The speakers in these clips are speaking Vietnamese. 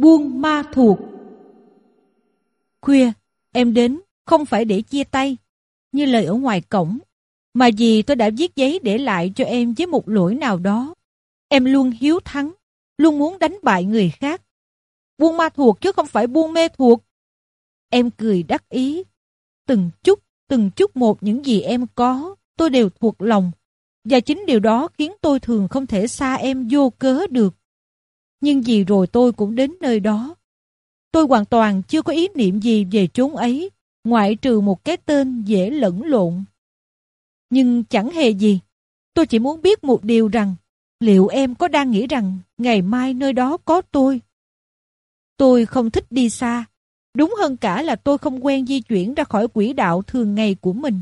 Buông ma thuộc Khuya, em đến không phải để chia tay, như lời ở ngoài cổng, mà vì tôi đã viết giấy để lại cho em với một lỗi nào đó. Em luôn hiếu thắng, luôn muốn đánh bại người khác. Buông ma thuộc chứ không phải buông mê thuộc. Em cười đắc ý. Từng chút, từng chút một những gì em có, tôi đều thuộc lòng. Và chính điều đó khiến tôi thường không thể xa em vô cớ được. Nhưng vì rồi tôi cũng đến nơi đó. Tôi hoàn toàn chưa có ý niệm gì về chốn ấy, ngoại trừ một cái tên dễ lẫn lộn. Nhưng chẳng hề gì. Tôi chỉ muốn biết một điều rằng, liệu em có đang nghĩ rằng ngày mai nơi đó có tôi? Tôi không thích đi xa. Đúng hơn cả là tôi không quen di chuyển ra khỏi quỹ đạo thường ngày của mình.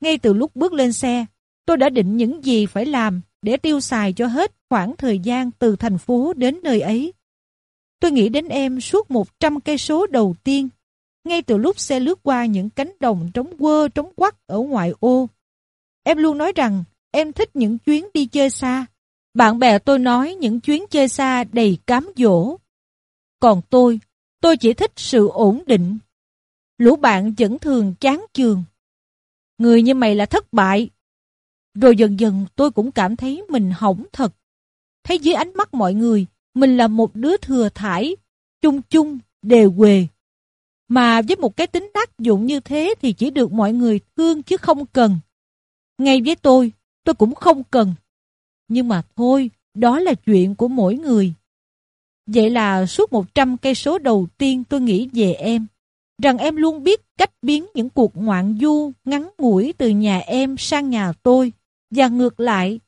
Ngay từ lúc bước lên xe, tôi đã định những gì phải làm để tiêu xài cho hết khoảng thời gian từ thành phố đến nơi ấy. Tôi nghĩ đến em suốt 100 cây số đầu tiên, ngay từ lúc xe lướt qua những cánh đồng trống quơ trống quắc ở ngoại ô. Em luôn nói rằng em thích những chuyến đi chơi xa. Bạn bè tôi nói những chuyến chơi xa đầy cám dỗ. Còn tôi, tôi chỉ thích sự ổn định. Lũ bạn vẫn thường chán chường. Người như mày là thất bại. Rồi dần dần tôi cũng cảm thấy mình hỏng thật. Thấy dưới ánh mắt mọi người, mình là một đứa thừa thải, chung chung, đề quề. Mà với một cái tính tác dụng như thế thì chỉ được mọi người thương chứ không cần. Ngay với tôi, tôi cũng không cần. Nhưng mà thôi, đó là chuyện của mỗi người. Vậy là suốt 100 cây số đầu tiên tôi nghĩ về em. Rằng em luôn biết cách biến những cuộc ngoạn du ngắn ngủi từ nhà em sang nhà tôi và ngược lại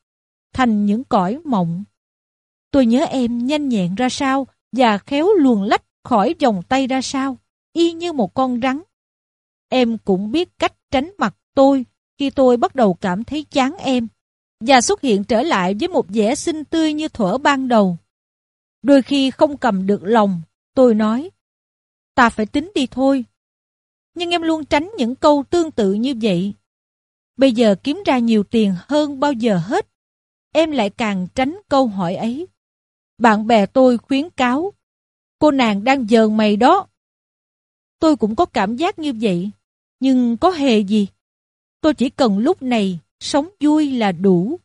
thành những cõi mộng. Tôi nhớ em nhanh nhẹn ra sao và khéo luồn lách khỏi vòng tay ra sao, y như một con rắn. Em cũng biết cách tránh mặt tôi khi tôi bắt đầu cảm thấy chán em và xuất hiện trở lại với một vẻ xinh tươi như thuở ban đầu. Đôi khi không cầm được lòng, tôi nói, ta phải tính đi thôi. Nhưng em luôn tránh những câu tương tự như vậy. Bây giờ kiếm ra nhiều tiền hơn bao giờ hết, em lại càng tránh câu hỏi ấy. Bạn bè tôi khuyến cáo, cô nàng đang dờn mày đó. Tôi cũng có cảm giác như vậy, nhưng có hề gì. Tôi chỉ cần lúc này sống vui là đủ.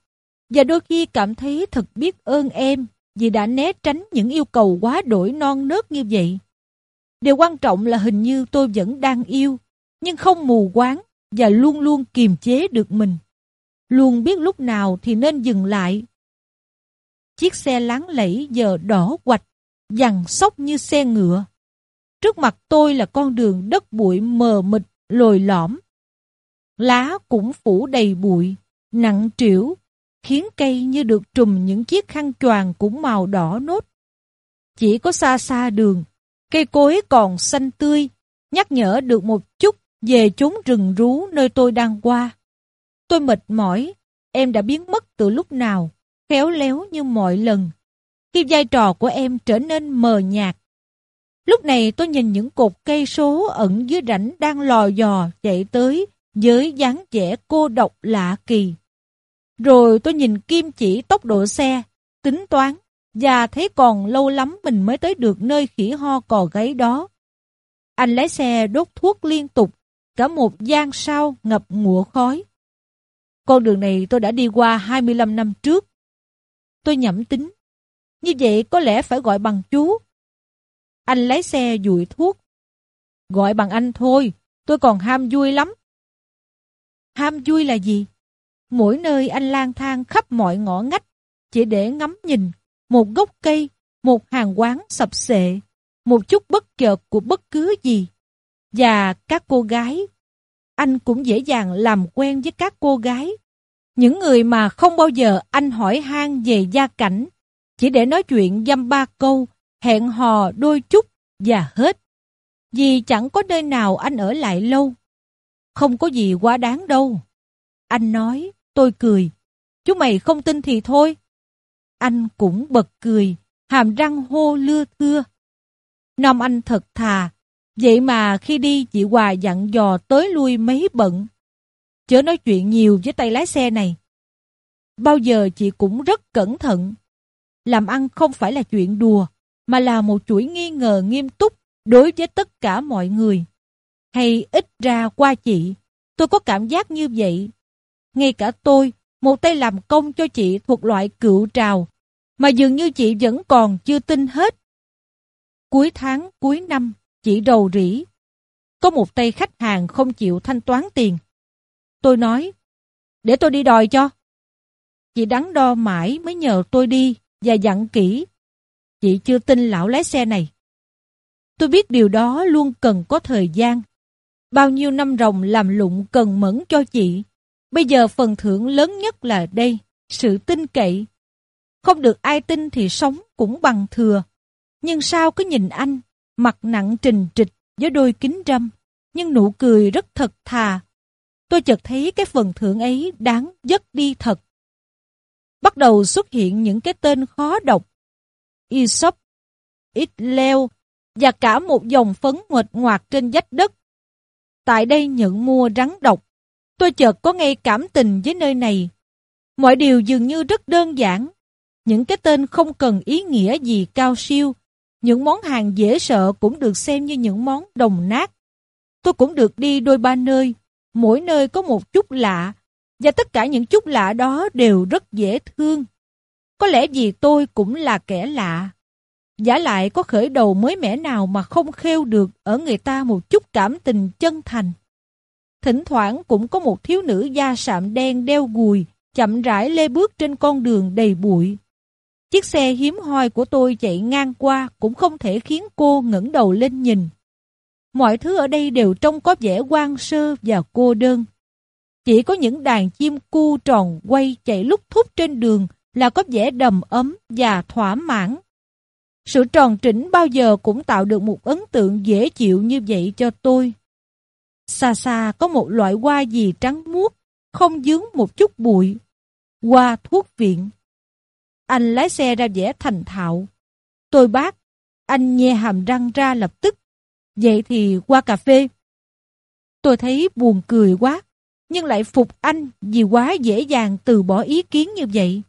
Và đôi khi cảm thấy thật biết ơn em vì đã né tránh những yêu cầu quá đổi non nớt như vậy. Điều quan trọng là hình như tôi vẫn đang yêu, nhưng không mù quáng và luôn luôn kiềm chế được mình. Luôn biết lúc nào thì nên dừng lại Chiếc xe láng lẫy giờ đỏ quạch, dằn sóc như xe ngựa. Trước mặt tôi là con đường đất bụi mờ mịt, lồi lõm. Lá cũng phủ đầy bụi, nặng trĩu, khiến cây như được trùm những chiếc khăn choàng cũng màu đỏ nốt. Chỉ có xa xa đường, cây cối còn xanh tươi, nhắc nhở được một chút về chốn rừng rú nơi tôi đang qua. Tôi mệt mỏi, em đã biến mất từ lúc nào? khéo léo như mọi lần, khi vai trò của em trở nên mờ nhạt. Lúc này tôi nhìn những cột cây số ẩn dưới rãnh đang lò dò chạy tới với dáng vẻ cô độc lạ kỳ. Rồi tôi nhìn kim chỉ tốc độ xe, tính toán, và thấy còn lâu lắm mình mới tới được nơi khỉ ho cò gáy đó. Anh lái xe đốt thuốc liên tục, cả một gian sau ngập ngụa khói. Con đường này tôi đã đi qua 25 năm trước, Tôi nhẩm tính. Như vậy có lẽ phải gọi bằng chú. Anh lái xe dụi thuốc. Gọi bằng anh thôi, tôi còn ham vui lắm. Ham vui là gì? Mỗi nơi anh lang thang khắp mọi ngõ ngách, chỉ để ngắm nhìn một gốc cây, một hàng quán sập sệ, một chút bất chợt của bất cứ gì. Và các cô gái, anh cũng dễ dàng làm quen với các cô gái những người mà không bao giờ anh hỏi han về gia cảnh, chỉ để nói chuyện dăm ba câu, hẹn hò đôi chút và hết. Vì chẳng có nơi nào anh ở lại lâu. Không có gì quá đáng đâu. Anh nói, tôi cười. Chú mày không tin thì thôi. Anh cũng bật cười, hàm răng hô lưa thưa. Nom anh thật thà, vậy mà khi đi chị Hòa dặn dò tới lui mấy bận. Chớ nói chuyện nhiều với tay lái xe này. Bao giờ chị cũng rất cẩn thận. Làm ăn không phải là chuyện đùa. mà là một chuỗi nghi ngờ nghiêm túc đối với tất cả mọi người. Hay ít ra qua chị, tôi có cảm giác như vậy. Ngay cả tôi, một tay làm công cho chị thuộc loại cựu trào, mà dường như chị vẫn còn chưa tin hết. Cuối tháng, cuối năm, chị đầu rỉ. Có một tay khách hàng không chịu thanh toán tiền. Tôi nói, để tôi đi đòi cho. Chị đắn đo mãi mới nhờ tôi đi và dặn kỹ. Chị chưa tin lão lái xe này. Tôi biết điều đó luôn cần có thời gian. Bao nhiêu năm rồng làm lụng cần mẫn cho chị. Bây giờ phần thưởng lớn nhất là đây, sự tin cậy. Không được ai tin thì sống cũng bằng thừa. Nhưng sao cứ nhìn anh, mặt nặng trình trịch với đôi kính râm, nhưng nụ cười rất thật thà. Tôi chợt thấy cái phần thưởng ấy đáng dứt đi thật. Bắt đầu xuất hiện những cái tên khó đọc. Aesop, ít leo và cả một dòng phấn nguệt ngoạc trên vách đất. Tại đây nhận mua rắn độc. Tôi chợt có ngay cảm tình với nơi này. Mọi điều dường như rất đơn giản. Những cái tên không cần ý nghĩa gì cao siêu. Những món hàng dễ sợ cũng được xem như những món đồng nát. Tôi cũng được đi đôi ba nơi. Mỗi nơi có một chút lạ. Và tất cả những chút lạ đó đều rất dễ thương. Có lẽ vì tôi cũng là kẻ lạ. Giả lại có khởi đầu mới mẻ nào mà không khêu được ở người ta một chút cảm tình chân thành. Thỉnh thoảng cũng có một thiếu nữ da sạm đen đeo gùi, chậm rãi lê bước trên con đường đầy bụi. Chiếc xe hiếm hoi của tôi chạy ngang qua cũng không thể khiến cô ngẩng đầu lên nhìn. Mọi thứ ở đây đều trông có vẻ quan sơ và cô đơn. Chỉ có những đàn chim cu tròn quay chạy lúc thúc trên đường là có vẻ đầm ấm và thỏa mãn. Sự tròn trĩnh bao giờ cũng tạo được một ấn tượng dễ chịu như vậy cho tôi. Xa xa có một loại hoa gì trắng muốt, không dướng một chút bụi. Hoa thuốc viện. Anh lái xe ra vẻ thành thạo. Tôi bác, anh nhe hàm răng ra lập tức. Vậy thì qua cà phê. Tôi thấy buồn cười quá, nhưng lại phục anh vì quá dễ dàng từ bỏ ý kiến như vậy.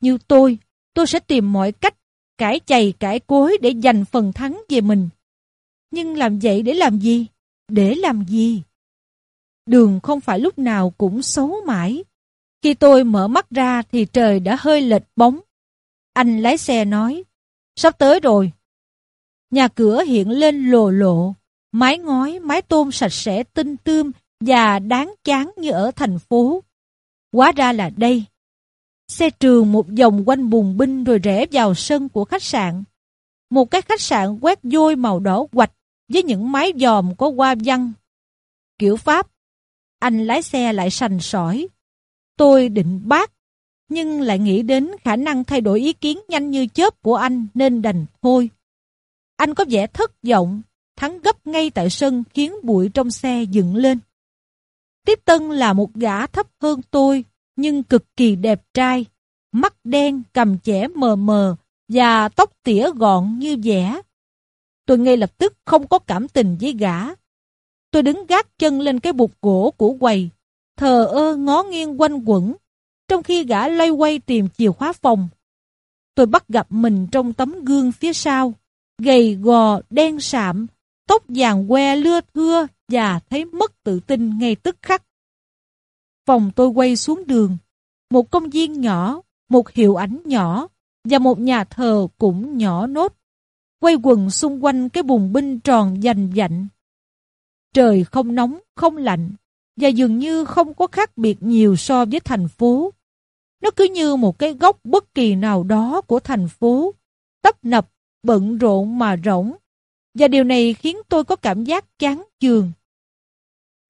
Như tôi, tôi sẽ tìm mọi cách cãi chày cãi cối để giành phần thắng về mình. Nhưng làm vậy để làm gì? Để làm gì? Đường không phải lúc nào cũng xấu mãi. Khi tôi mở mắt ra thì trời đã hơi lệch bóng. Anh lái xe nói, sắp tới rồi. Nhà cửa hiện lên lồ lộ, mái ngói, mái tôn sạch sẽ tinh tươm và đáng chán như ở thành phố. Quá ra là đây, Xe trường một vòng quanh bùng binh rồi rẽ vào sân của khách sạn. Một cái khách sạn quét vôi màu đỏ quạch với những mái dòm có hoa văn. Kiểu Pháp, anh lái xe lại sành sỏi. Tôi định bác, nhưng lại nghĩ đến khả năng thay đổi ý kiến nhanh như chớp của anh nên đành thôi. Anh có vẻ thất vọng, thắng gấp ngay tại sân khiến bụi trong xe dựng lên. Tiếp Tân là một gã thấp hơn tôi, nhưng cực kỳ đẹp trai, mắt đen cầm chẻ mờ mờ và tóc tỉa gọn như vẽ. Tôi ngay lập tức không có cảm tình với gã. Tôi đứng gác chân lên cái bục gỗ của quầy, thờ ơ ngó nghiêng quanh quẩn, trong khi gã loay quay tìm chìa khóa phòng. Tôi bắt gặp mình trong tấm gương phía sau, gầy gò, đen sạm, tóc vàng que lưa thưa và thấy mất tự tin ngay tức khắc. Phòng tôi quay xuống đường. Một công viên nhỏ, một hiệu ảnh nhỏ và một nhà thờ cũng nhỏ nốt. Quay quần xung quanh cái bùng binh tròn dành dạnh. Trời không nóng, không lạnh và dường như không có khác biệt nhiều so với thành phố. Nó cứ như một cái góc bất kỳ nào đó của thành phố, tấp nập, bận rộn mà rỗng. Và điều này khiến tôi có cảm giác chán chường.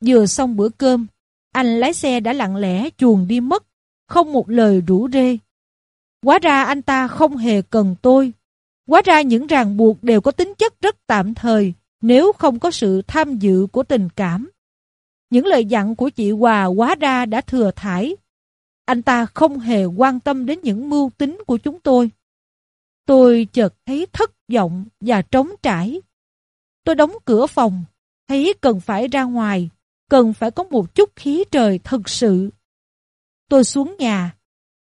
Vừa xong bữa cơm, anh lái xe đã lặng lẽ chuồn đi mất, không một lời rủ rê. Quá ra anh ta không hề cần tôi. Quá ra những ràng buộc đều có tính chất rất tạm thời nếu không có sự tham dự của tình cảm. Những lời dặn của chị Hòa quá ra đã thừa thải. Anh ta không hề quan tâm đến những mưu tính của chúng tôi. Tôi chợt thấy thất vọng và trống trải. Tôi đóng cửa phòng, thấy cần phải ra ngoài, cần phải có một chút khí trời thật sự. Tôi xuống nhà,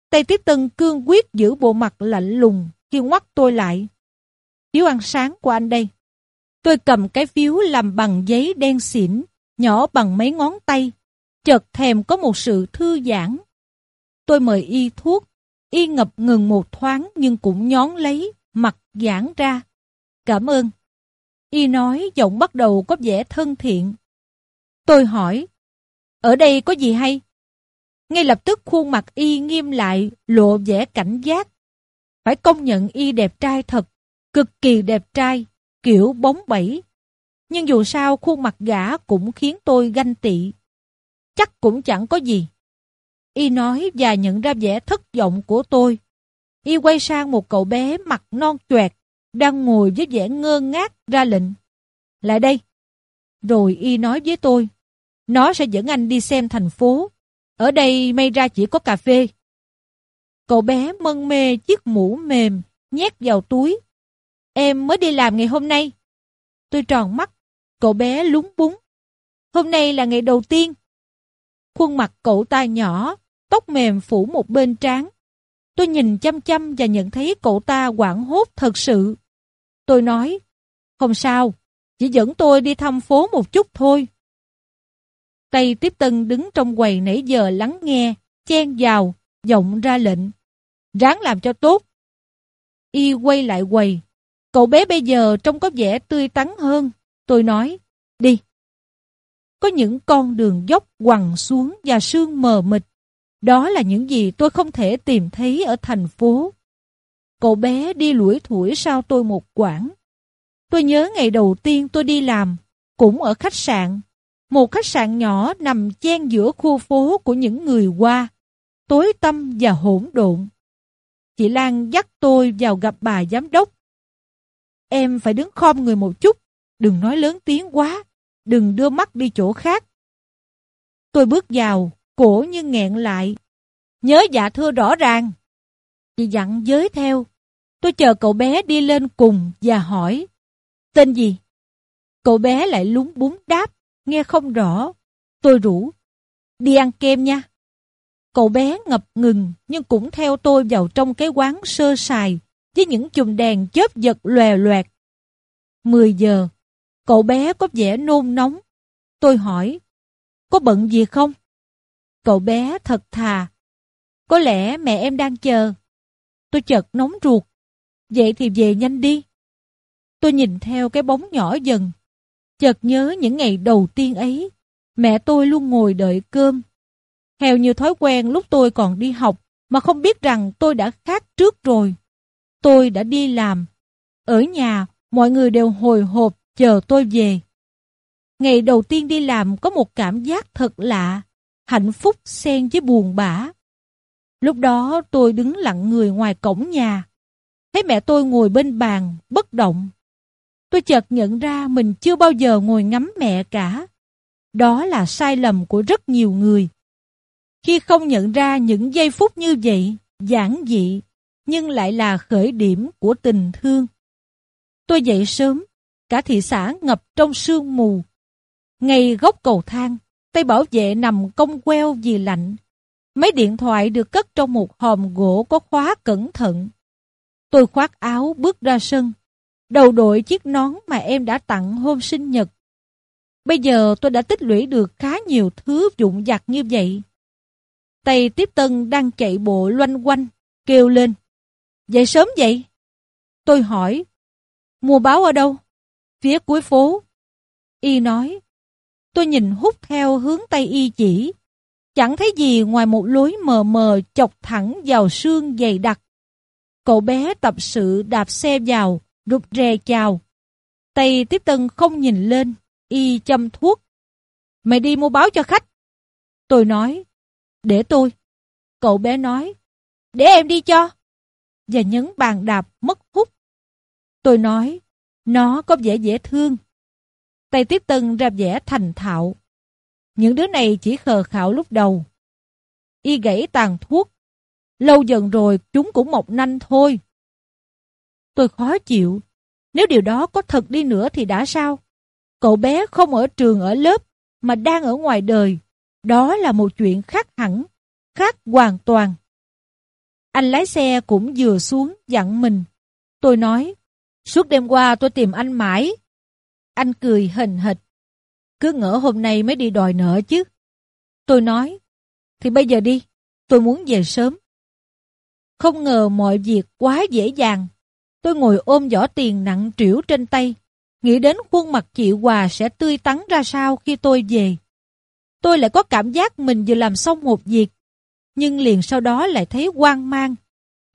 tay tiếp tân cương quyết giữ bộ mặt lạnh lùng khi ngoắt tôi lại. phiếu ăn sáng của anh đây. Tôi cầm cái phiếu làm bằng giấy đen xỉn, nhỏ bằng mấy ngón tay, chợt thèm có một sự thư giãn. Tôi mời y thuốc, y ngập ngừng một thoáng nhưng cũng nhón lấy, mặt giãn ra. Cảm ơn. Y nói giọng bắt đầu có vẻ thân thiện. Tôi hỏi, ở đây có gì hay? Ngay lập tức khuôn mặt y nghiêm lại, lộ vẻ cảnh giác. Phải công nhận y đẹp trai thật, cực kỳ đẹp trai, kiểu bóng bẩy. Nhưng dù sao khuôn mặt gã cũng khiến tôi ganh tị. Chắc cũng chẳng có gì. Y nói và nhận ra vẻ thất vọng của tôi. Y quay sang một cậu bé mặt non choẹt, đang ngồi với vẻ ngơ ngác ra lệnh. Lại đây. Rồi Y nói với tôi, nó sẽ dẫn anh đi xem thành phố. Ở đây may ra chỉ có cà phê. Cậu bé mân mê chiếc mũ mềm, nhét vào túi. Em mới đi làm ngày hôm nay. Tôi tròn mắt, cậu bé lúng búng. Hôm nay là ngày đầu tiên. Khuôn mặt cậu ta nhỏ, tóc mềm phủ một bên trán. Tôi nhìn chăm chăm và nhận thấy cậu ta quảng hốt thật sự. Tôi nói, không sao, chỉ dẫn tôi đi thăm phố một chút thôi. Tây tiếp tân đứng trong quầy nãy giờ lắng nghe, chen vào, giọng ra lệnh. Ráng làm cho tốt. Y quay lại quầy. Cậu bé bây giờ trông có vẻ tươi tắn hơn. Tôi nói, đi. Có những con đường dốc quằn xuống và sương mờ mịt. Đó là những gì tôi không thể tìm thấy ở thành phố. Cậu bé đi lủi thủi sau tôi một quãng. Tôi nhớ ngày đầu tiên tôi đi làm, cũng ở khách sạn. Một khách sạn nhỏ nằm chen giữa khu phố của những người qua, tối tăm và hỗn độn. Chị Lan dắt tôi vào gặp bà giám đốc. Em phải đứng khom người một chút, đừng nói lớn tiếng quá, đừng đưa mắt đi chỗ khác. Tôi bước vào, cổ như nghẹn lại. Nhớ dạ thưa rõ ràng. Chị dặn giới theo. Tôi chờ cậu bé đi lên cùng và hỏi. Tên gì? Cậu bé lại lúng búng đáp, nghe không rõ. Tôi rủ. Đi ăn kem nha. Cậu bé ngập ngừng nhưng cũng theo tôi vào trong cái quán sơ sài với những chùm đèn chớp giật lòe loẹt. 10 giờ, cậu bé có vẻ nôn nóng. Tôi hỏi, có bận gì không? Cậu bé thật thà. Có lẽ mẹ em đang chờ. Tôi chợt nóng ruột. Vậy thì về nhanh đi. Tôi nhìn theo cái bóng nhỏ dần. Chợt nhớ những ngày đầu tiên ấy. Mẹ tôi luôn ngồi đợi cơm. Hèo như thói quen lúc tôi còn đi học mà không biết rằng tôi đã khác trước rồi. Tôi đã đi làm. Ở nhà, mọi người đều hồi hộp chờ tôi về. Ngày đầu tiên đi làm có một cảm giác thật lạ, hạnh phúc xen với buồn bã. Lúc đó tôi đứng lặng người ngoài cổng nhà. Thấy mẹ tôi ngồi bên bàn, bất động. Tôi chợt nhận ra mình chưa bao giờ ngồi ngắm mẹ cả. Đó là sai lầm của rất nhiều người. Khi không nhận ra những giây phút như vậy, giản dị, nhưng lại là khởi điểm của tình thương. Tôi dậy sớm, cả thị xã ngập trong sương mù. Ngay góc cầu thang, tay bảo vệ nằm cong queo vì lạnh. Mấy điện thoại được cất trong một hòm gỗ có khóa cẩn thận. Tôi khoác áo bước ra sân, đầu đội chiếc nón mà em đã tặng hôm sinh nhật. Bây giờ tôi đã tích lũy được khá nhiều thứ dụng vặt như vậy. Tay tiếp tân đang chạy bộ loanh quanh, kêu lên. Dậy sớm vậy? Tôi hỏi. Mua báo ở đâu? Phía cuối phố. Y nói. Tôi nhìn hút theo hướng tay y chỉ. Chẳng thấy gì ngoài một lối mờ mờ chọc thẳng vào xương dày đặc. Cậu bé tập sự đạp xe vào, rụt rè chào. Tay tiếp tân không nhìn lên, y châm thuốc. Mày đi mua báo cho khách. Tôi nói, để tôi. Cậu bé nói, để em đi cho. Và nhấn bàn đạp mất hút. Tôi nói, nó có vẻ dễ thương. Tay tiếp tân ra vẻ thành thạo. Những đứa này chỉ khờ khạo lúc đầu. Y gãy tàn thuốc. Lâu dần rồi chúng cũng mọc nanh thôi. Tôi khó chịu. Nếu điều đó có thật đi nữa thì đã sao? Cậu bé không ở trường ở lớp mà đang ở ngoài đời. Đó là một chuyện khác hẳn, khác hoàn toàn. Anh lái xe cũng vừa xuống dặn mình. Tôi nói, Suốt đêm qua tôi tìm anh mãi. Anh cười hình hịch. Cứ ngỡ hôm nay mới đi đòi nợ chứ. Tôi nói, thì bây giờ đi, tôi muốn về sớm. Không ngờ mọi việc quá dễ dàng. Tôi ngồi ôm giỏ tiền nặng trĩu trên tay, nghĩ đến khuôn mặt chị Hòa sẽ tươi tắn ra sao khi tôi về. Tôi lại có cảm giác mình vừa làm xong một việc, nhưng liền sau đó lại thấy hoang mang,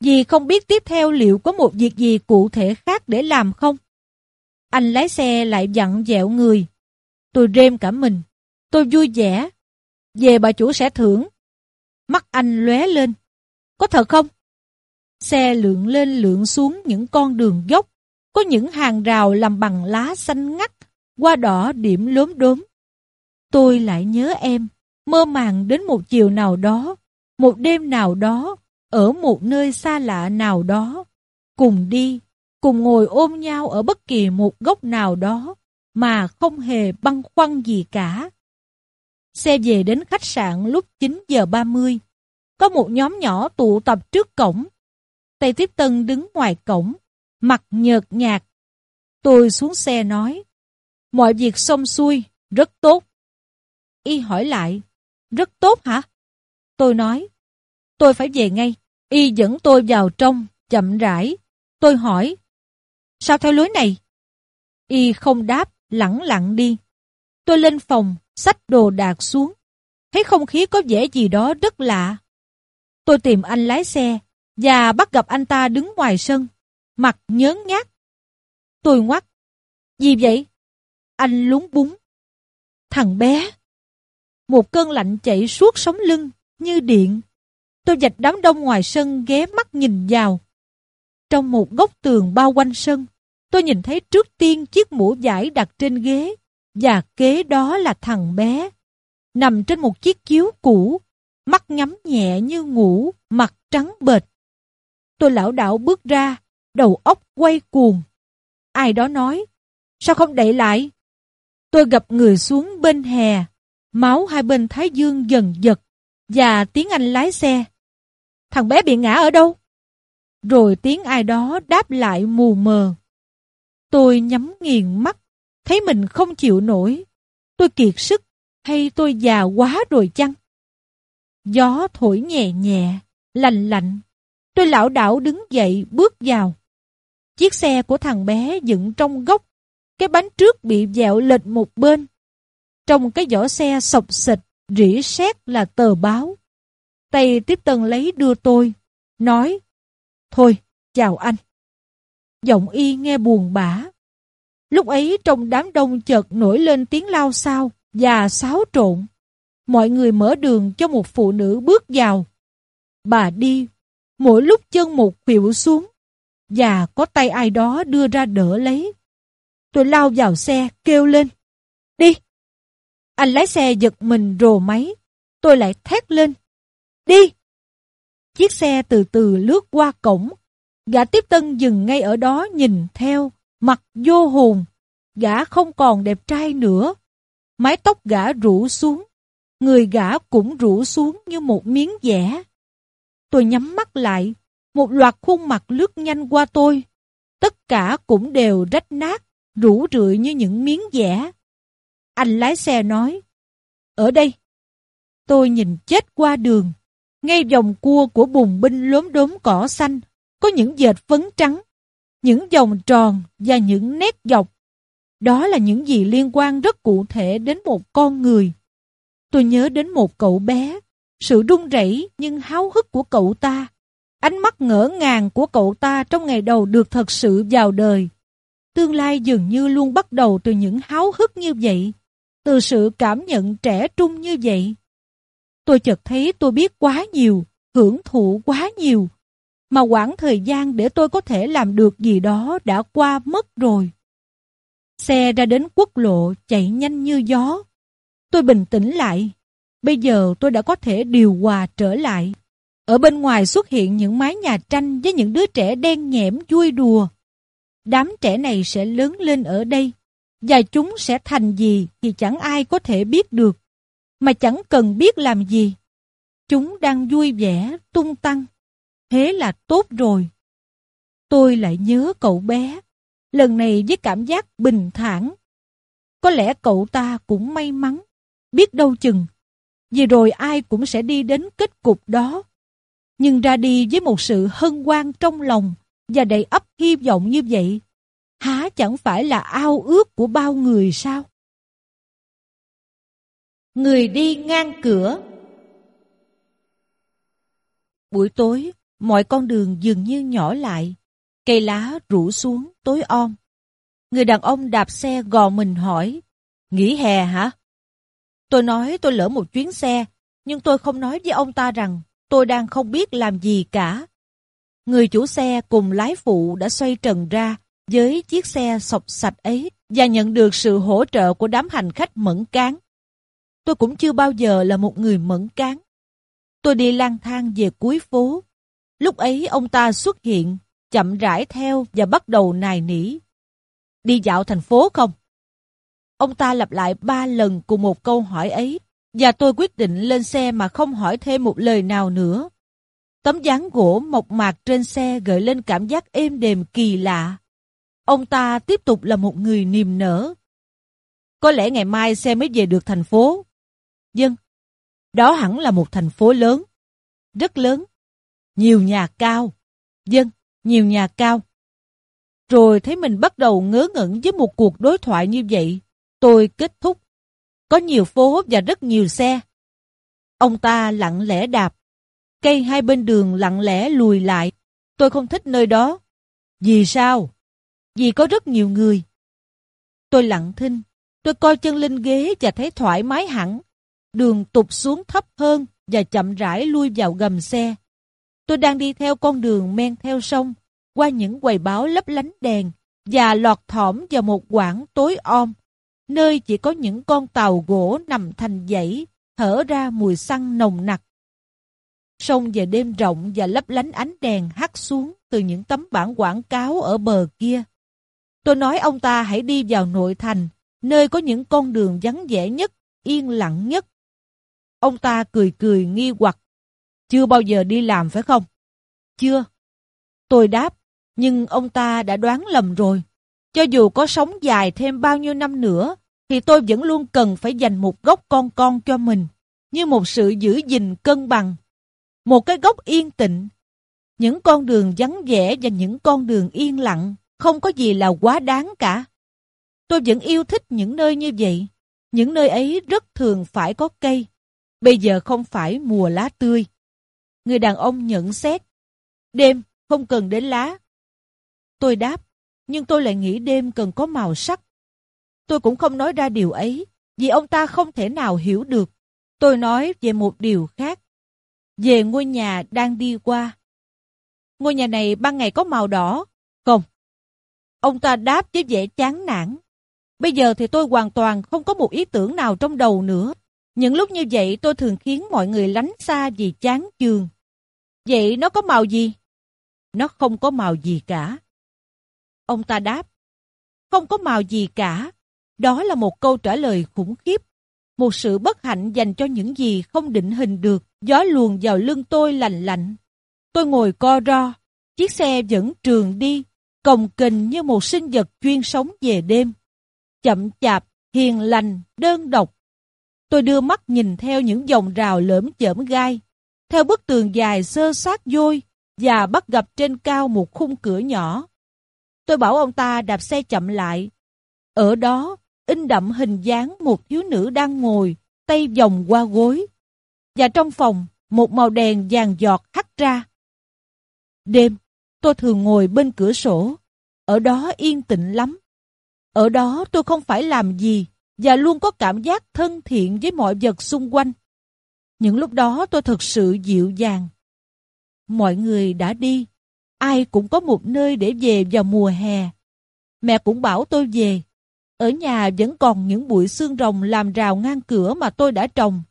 vì không biết tiếp theo liệu có một việc gì cụ thể khác để làm không. Anh lái xe lại dặn dẹo người. Tôi rêm cả mình. Tôi vui vẻ. Về bà chủ sẽ thưởng. Mắt anh lóe lên. Có thật không? Xe lượn lên lượn xuống những con đường dốc. Có những hàng rào làm bằng lá xanh ngắt, qua đỏ điểm lốm đốm. Tôi lại nhớ em, mơ màng đến một chiều nào đó, một đêm nào đó, ở một nơi xa lạ nào đó. Cùng đi, cùng ngồi ôm nhau ở bất kỳ một góc nào đó, mà không hề băn khoăn gì cả. Xe về đến khách sạn lúc 9 giờ 30. Có một nhóm nhỏ tụ tập trước cổng. Tây Tiếp Tân đứng ngoài cổng, mặt nhợt nhạt. Tôi xuống xe nói, mọi việc xong xuôi, rất tốt. Y hỏi lại, rất tốt hả? Tôi nói, tôi phải về ngay. Y dẫn tôi vào trong, chậm rãi. Tôi hỏi, sao theo lối này? Y không đáp, lẳng lặng đi. Tôi lên phòng, xách đồ đạc xuống. Thấy không khí có vẻ gì đó rất lạ. Tôi tìm anh lái xe và bắt gặp anh ta đứng ngoài sân, mặt nhớn nhát. Tôi ngoắt. Gì vậy? Anh lúng búng. Thằng bé. Một cơn lạnh chạy suốt sống lưng, như điện. Tôi dạch đám đông ngoài sân ghé mắt nhìn vào. Trong một góc tường bao quanh sân, tôi nhìn thấy trước tiên chiếc mũ giải đặt trên ghế, và kế đó là thằng bé. Nằm trên một chiếc chiếu cũ, mắt nhắm nhẹ như ngủ, mặt trắng bệch. Tôi lão đảo bước ra, đầu óc quay cuồng. Ai đó nói, sao không đậy lại? Tôi gặp người xuống bên hè, máu hai bên thái dương dần giật, và tiếng Anh lái xe. Thằng bé bị ngã ở đâu? Rồi tiếng ai đó đáp lại mù mờ. Tôi nhắm nghiền mắt, thấy mình không chịu nổi. Tôi kiệt sức, hay tôi già quá rồi chăng? Gió thổi nhẹ nhẹ, lạnh lạnh. Tôi lão đảo đứng dậy bước vào. Chiếc xe của thằng bé dựng trong góc. Cái bánh trước bị dẹo lệch một bên. Trong cái vỏ xe sọc xịch, rỉ sét là tờ báo. Tay tiếp tân lấy đưa tôi, nói, Thôi, chào anh. Giọng y nghe buồn bã. Lúc ấy trong đám đông chợt nổi lên tiếng lao sao và xáo trộn. Mọi người mở đường cho một phụ nữ bước vào. Bà đi, mỗi lúc chân một khuỵu xuống, và có tay ai đó đưa ra đỡ lấy. Tôi lao vào xe, kêu lên. Đi! Anh lái xe giật mình rồ máy. Tôi lại thét lên. Đi! Chiếc xe từ từ lướt qua cổng. Gã tiếp tân dừng ngay ở đó nhìn theo, mặt vô hồn. Gã không còn đẹp trai nữa. Mái tóc gã rủ xuống. Người gã cũng rủ xuống như một miếng vẽ. Tôi nhắm mắt lại. Một loạt khuôn mặt lướt nhanh qua tôi. Tất cả cũng đều rách nát, rủ rượi như những miếng vẽ. Anh lái xe nói, Ở đây. Tôi nhìn chết qua đường. Ngay dòng cua của bùng binh lốm đốm cỏ xanh, có những dệt phấn trắng, những vòng tròn và những nét dọc. Đó là những gì liên quan rất cụ thể đến một con người. Tôi nhớ đến một cậu bé, sự run rẩy nhưng háo hức của cậu ta, ánh mắt ngỡ ngàng của cậu ta trong ngày đầu được thật sự vào đời. Tương lai dường như luôn bắt đầu từ những háo hức như vậy, từ sự cảm nhận trẻ trung như vậy. Tôi chợt thấy tôi biết quá nhiều, hưởng thụ quá nhiều, mà quãng thời gian để tôi có thể làm được gì đó đã qua mất rồi. Xe ra đến quốc lộ chạy nhanh như gió. Tôi bình tĩnh lại. Bây giờ tôi đã có thể điều hòa trở lại. Ở bên ngoài xuất hiện những mái nhà tranh với những đứa trẻ đen nhẽm vui đùa. Đám trẻ này sẽ lớn lên ở đây. Và chúng sẽ thành gì thì chẳng ai có thể biết được mà chẳng cần biết làm gì. Chúng đang vui vẻ, tung tăng. Thế là tốt rồi. Tôi lại nhớ cậu bé. lần này với cảm giác bình thản. Có lẽ cậu ta cũng may mắn, biết đâu chừng, vì rồi ai cũng sẽ đi đến kết cục đó. Nhưng ra đi với một sự hân hoan trong lòng và đầy ấp hy vọng như vậy, há chẳng phải là ao ước của bao người sao? Người đi ngang cửa Buổi tối, mọi con đường dường như nhỏ lại, cây lá rủ xuống tối om. Người đàn ông đạp xe gò mình hỏi, nghỉ hè hả? Tôi nói tôi lỡ một chuyến xe, nhưng tôi không nói với ông ta rằng tôi đang không biết làm gì cả. Người chủ xe cùng lái phụ đã xoay trần ra với chiếc xe sọc sạch ấy và nhận được sự hỗ trợ của đám hành khách mẫn cán. Tôi cũng chưa bao giờ là một người mẫn cán. Tôi đi lang thang về cuối phố. Lúc ấy ông ta xuất hiện, chậm rãi theo và bắt đầu nài nỉ. Đi dạo thành phố không? Ông ta lặp lại ba lần cùng một câu hỏi ấy, và tôi quyết định lên xe mà không hỏi thêm một lời nào nữa. Tấm dáng gỗ mộc mạc trên xe gợi lên cảm giác êm đềm kỳ lạ. Ông ta tiếp tục là một người niềm nở. Có lẽ ngày mai xe mới về được thành phố. Dân, đó hẳn là một thành phố lớn, rất lớn, nhiều nhà cao. Dân, nhiều nhà cao. Rồi thấy mình bắt đầu ngớ ngẩn với một cuộc đối thoại như vậy. Tôi kết thúc. Có nhiều phố và rất nhiều xe. Ông ta lặng lẽ đạp. Cây hai bên đường lặng lẽ lùi lại. Tôi không thích nơi đó. Vì sao? Vì có rất nhiều người. Tôi lặng thinh. Tôi coi chân lên ghế và thấy thoải mái hẳn. Đường tụt xuống thấp hơn và chậm rãi lui vào gầm xe. Tôi đang đi theo con đường men theo sông, qua những quầy báo lấp lánh đèn và lọt thỏm vào một quảng tối om, nơi chỉ có những con tàu gỗ nằm thành dãy, thở ra mùi xăng nồng nặc. Sông về đêm rộng và lấp lánh ánh đèn hắt xuống từ những tấm bảng quảng cáo ở bờ kia. Tôi nói ông ta hãy đi vào nội thành, nơi có những con đường vắng vẻ nhất, yên lặng nhất. Ông ta cười cười nghi hoặc. Chưa bao giờ đi làm phải không? Chưa. Tôi đáp, nhưng ông ta đã đoán lầm rồi. Cho dù có sống dài thêm bao nhiêu năm nữa, thì tôi vẫn luôn cần phải dành một gốc con con cho mình, như một sự giữ gìn cân bằng. Một cái gốc yên tịnh. Những con đường vắng vẻ và những con đường yên lặng, không có gì là quá đáng cả. Tôi vẫn yêu thích những nơi như vậy. Những nơi ấy rất thường phải có cây. Bây giờ không phải mùa lá tươi. Người đàn ông nhận xét. Đêm, không cần đến lá. Tôi đáp, nhưng tôi lại nghĩ đêm cần có màu sắc. Tôi cũng không nói ra điều ấy, vì ông ta không thể nào hiểu được. Tôi nói về một điều khác. Về ngôi nhà đang đi qua. Ngôi nhà này ban ngày có màu đỏ. Không. Ông ta đáp với vẻ chán nản. Bây giờ thì tôi hoàn toàn không có một ý tưởng nào trong đầu nữa. Những lúc như vậy tôi thường khiến mọi người lánh xa vì chán chường. Vậy nó có màu gì? Nó không có màu gì cả. Ông ta đáp, không có màu gì cả. Đó là một câu trả lời khủng khiếp. Một sự bất hạnh dành cho những gì không định hình được. Gió luồn vào lưng tôi lạnh lạnh. Tôi ngồi co ro. Chiếc xe vẫn trường đi, cồng kình như một sinh vật chuyên sống về đêm. Chậm chạp, hiền lành, đơn độc. Tôi đưa mắt nhìn theo những dòng rào lởm chởm gai, theo bức tường dài sơ sát vôi và bắt gặp trên cao một khung cửa nhỏ. Tôi bảo ông ta đạp xe chậm lại. Ở đó, in đậm hình dáng một thiếu nữ đang ngồi, tay vòng qua gối. Và trong phòng, một màu đèn vàng giọt hắt ra. Đêm, tôi thường ngồi bên cửa sổ. Ở đó yên tĩnh lắm. Ở đó tôi không phải làm gì và luôn có cảm giác thân thiện với mọi vật xung quanh. Những lúc đó tôi thật sự dịu dàng. Mọi người đã đi, ai cũng có một nơi để về vào mùa hè. Mẹ cũng bảo tôi về. Ở nhà vẫn còn những bụi xương rồng làm rào ngang cửa mà tôi đã trồng.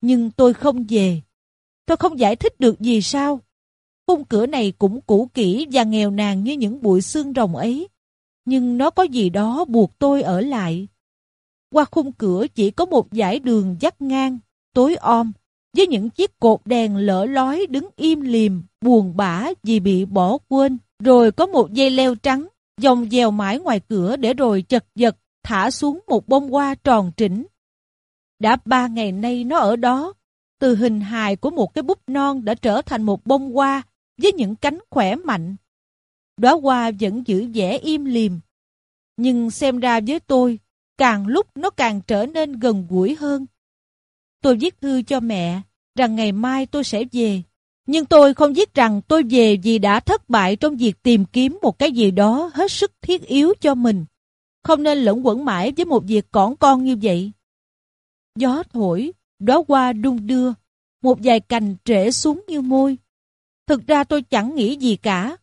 Nhưng tôi không về. Tôi không giải thích được gì sao. Khung cửa này cũng cũ kỹ và nghèo nàn như những bụi xương rồng ấy. Nhưng nó có gì đó buộc tôi ở lại. Qua khung cửa chỉ có một dải đường dắt ngang, tối om, với những chiếc cột đèn lỡ lói đứng im liềm, buồn bã vì bị bỏ quên. Rồi có một dây leo trắng dòng dèo mãi ngoài cửa để rồi chật vật thả xuống một bông hoa tròn trĩnh. Đã ba ngày nay nó ở đó, từ hình hài của một cái búp non đã trở thành một bông hoa với những cánh khỏe mạnh. Đóa hoa vẫn giữ vẻ im liềm, nhưng xem ra với tôi, càng lúc nó càng trở nên gần gũi hơn. Tôi viết thư cho mẹ rằng ngày mai tôi sẽ về, nhưng tôi không viết rằng tôi về vì đã thất bại trong việc tìm kiếm một cái gì đó hết sức thiết yếu cho mình. Không nên lẫn quẩn mãi với một việc cỏn con như vậy. Gió thổi, đó qua đung đưa, một vài cành trễ xuống như môi. Thực ra tôi chẳng nghĩ gì cả.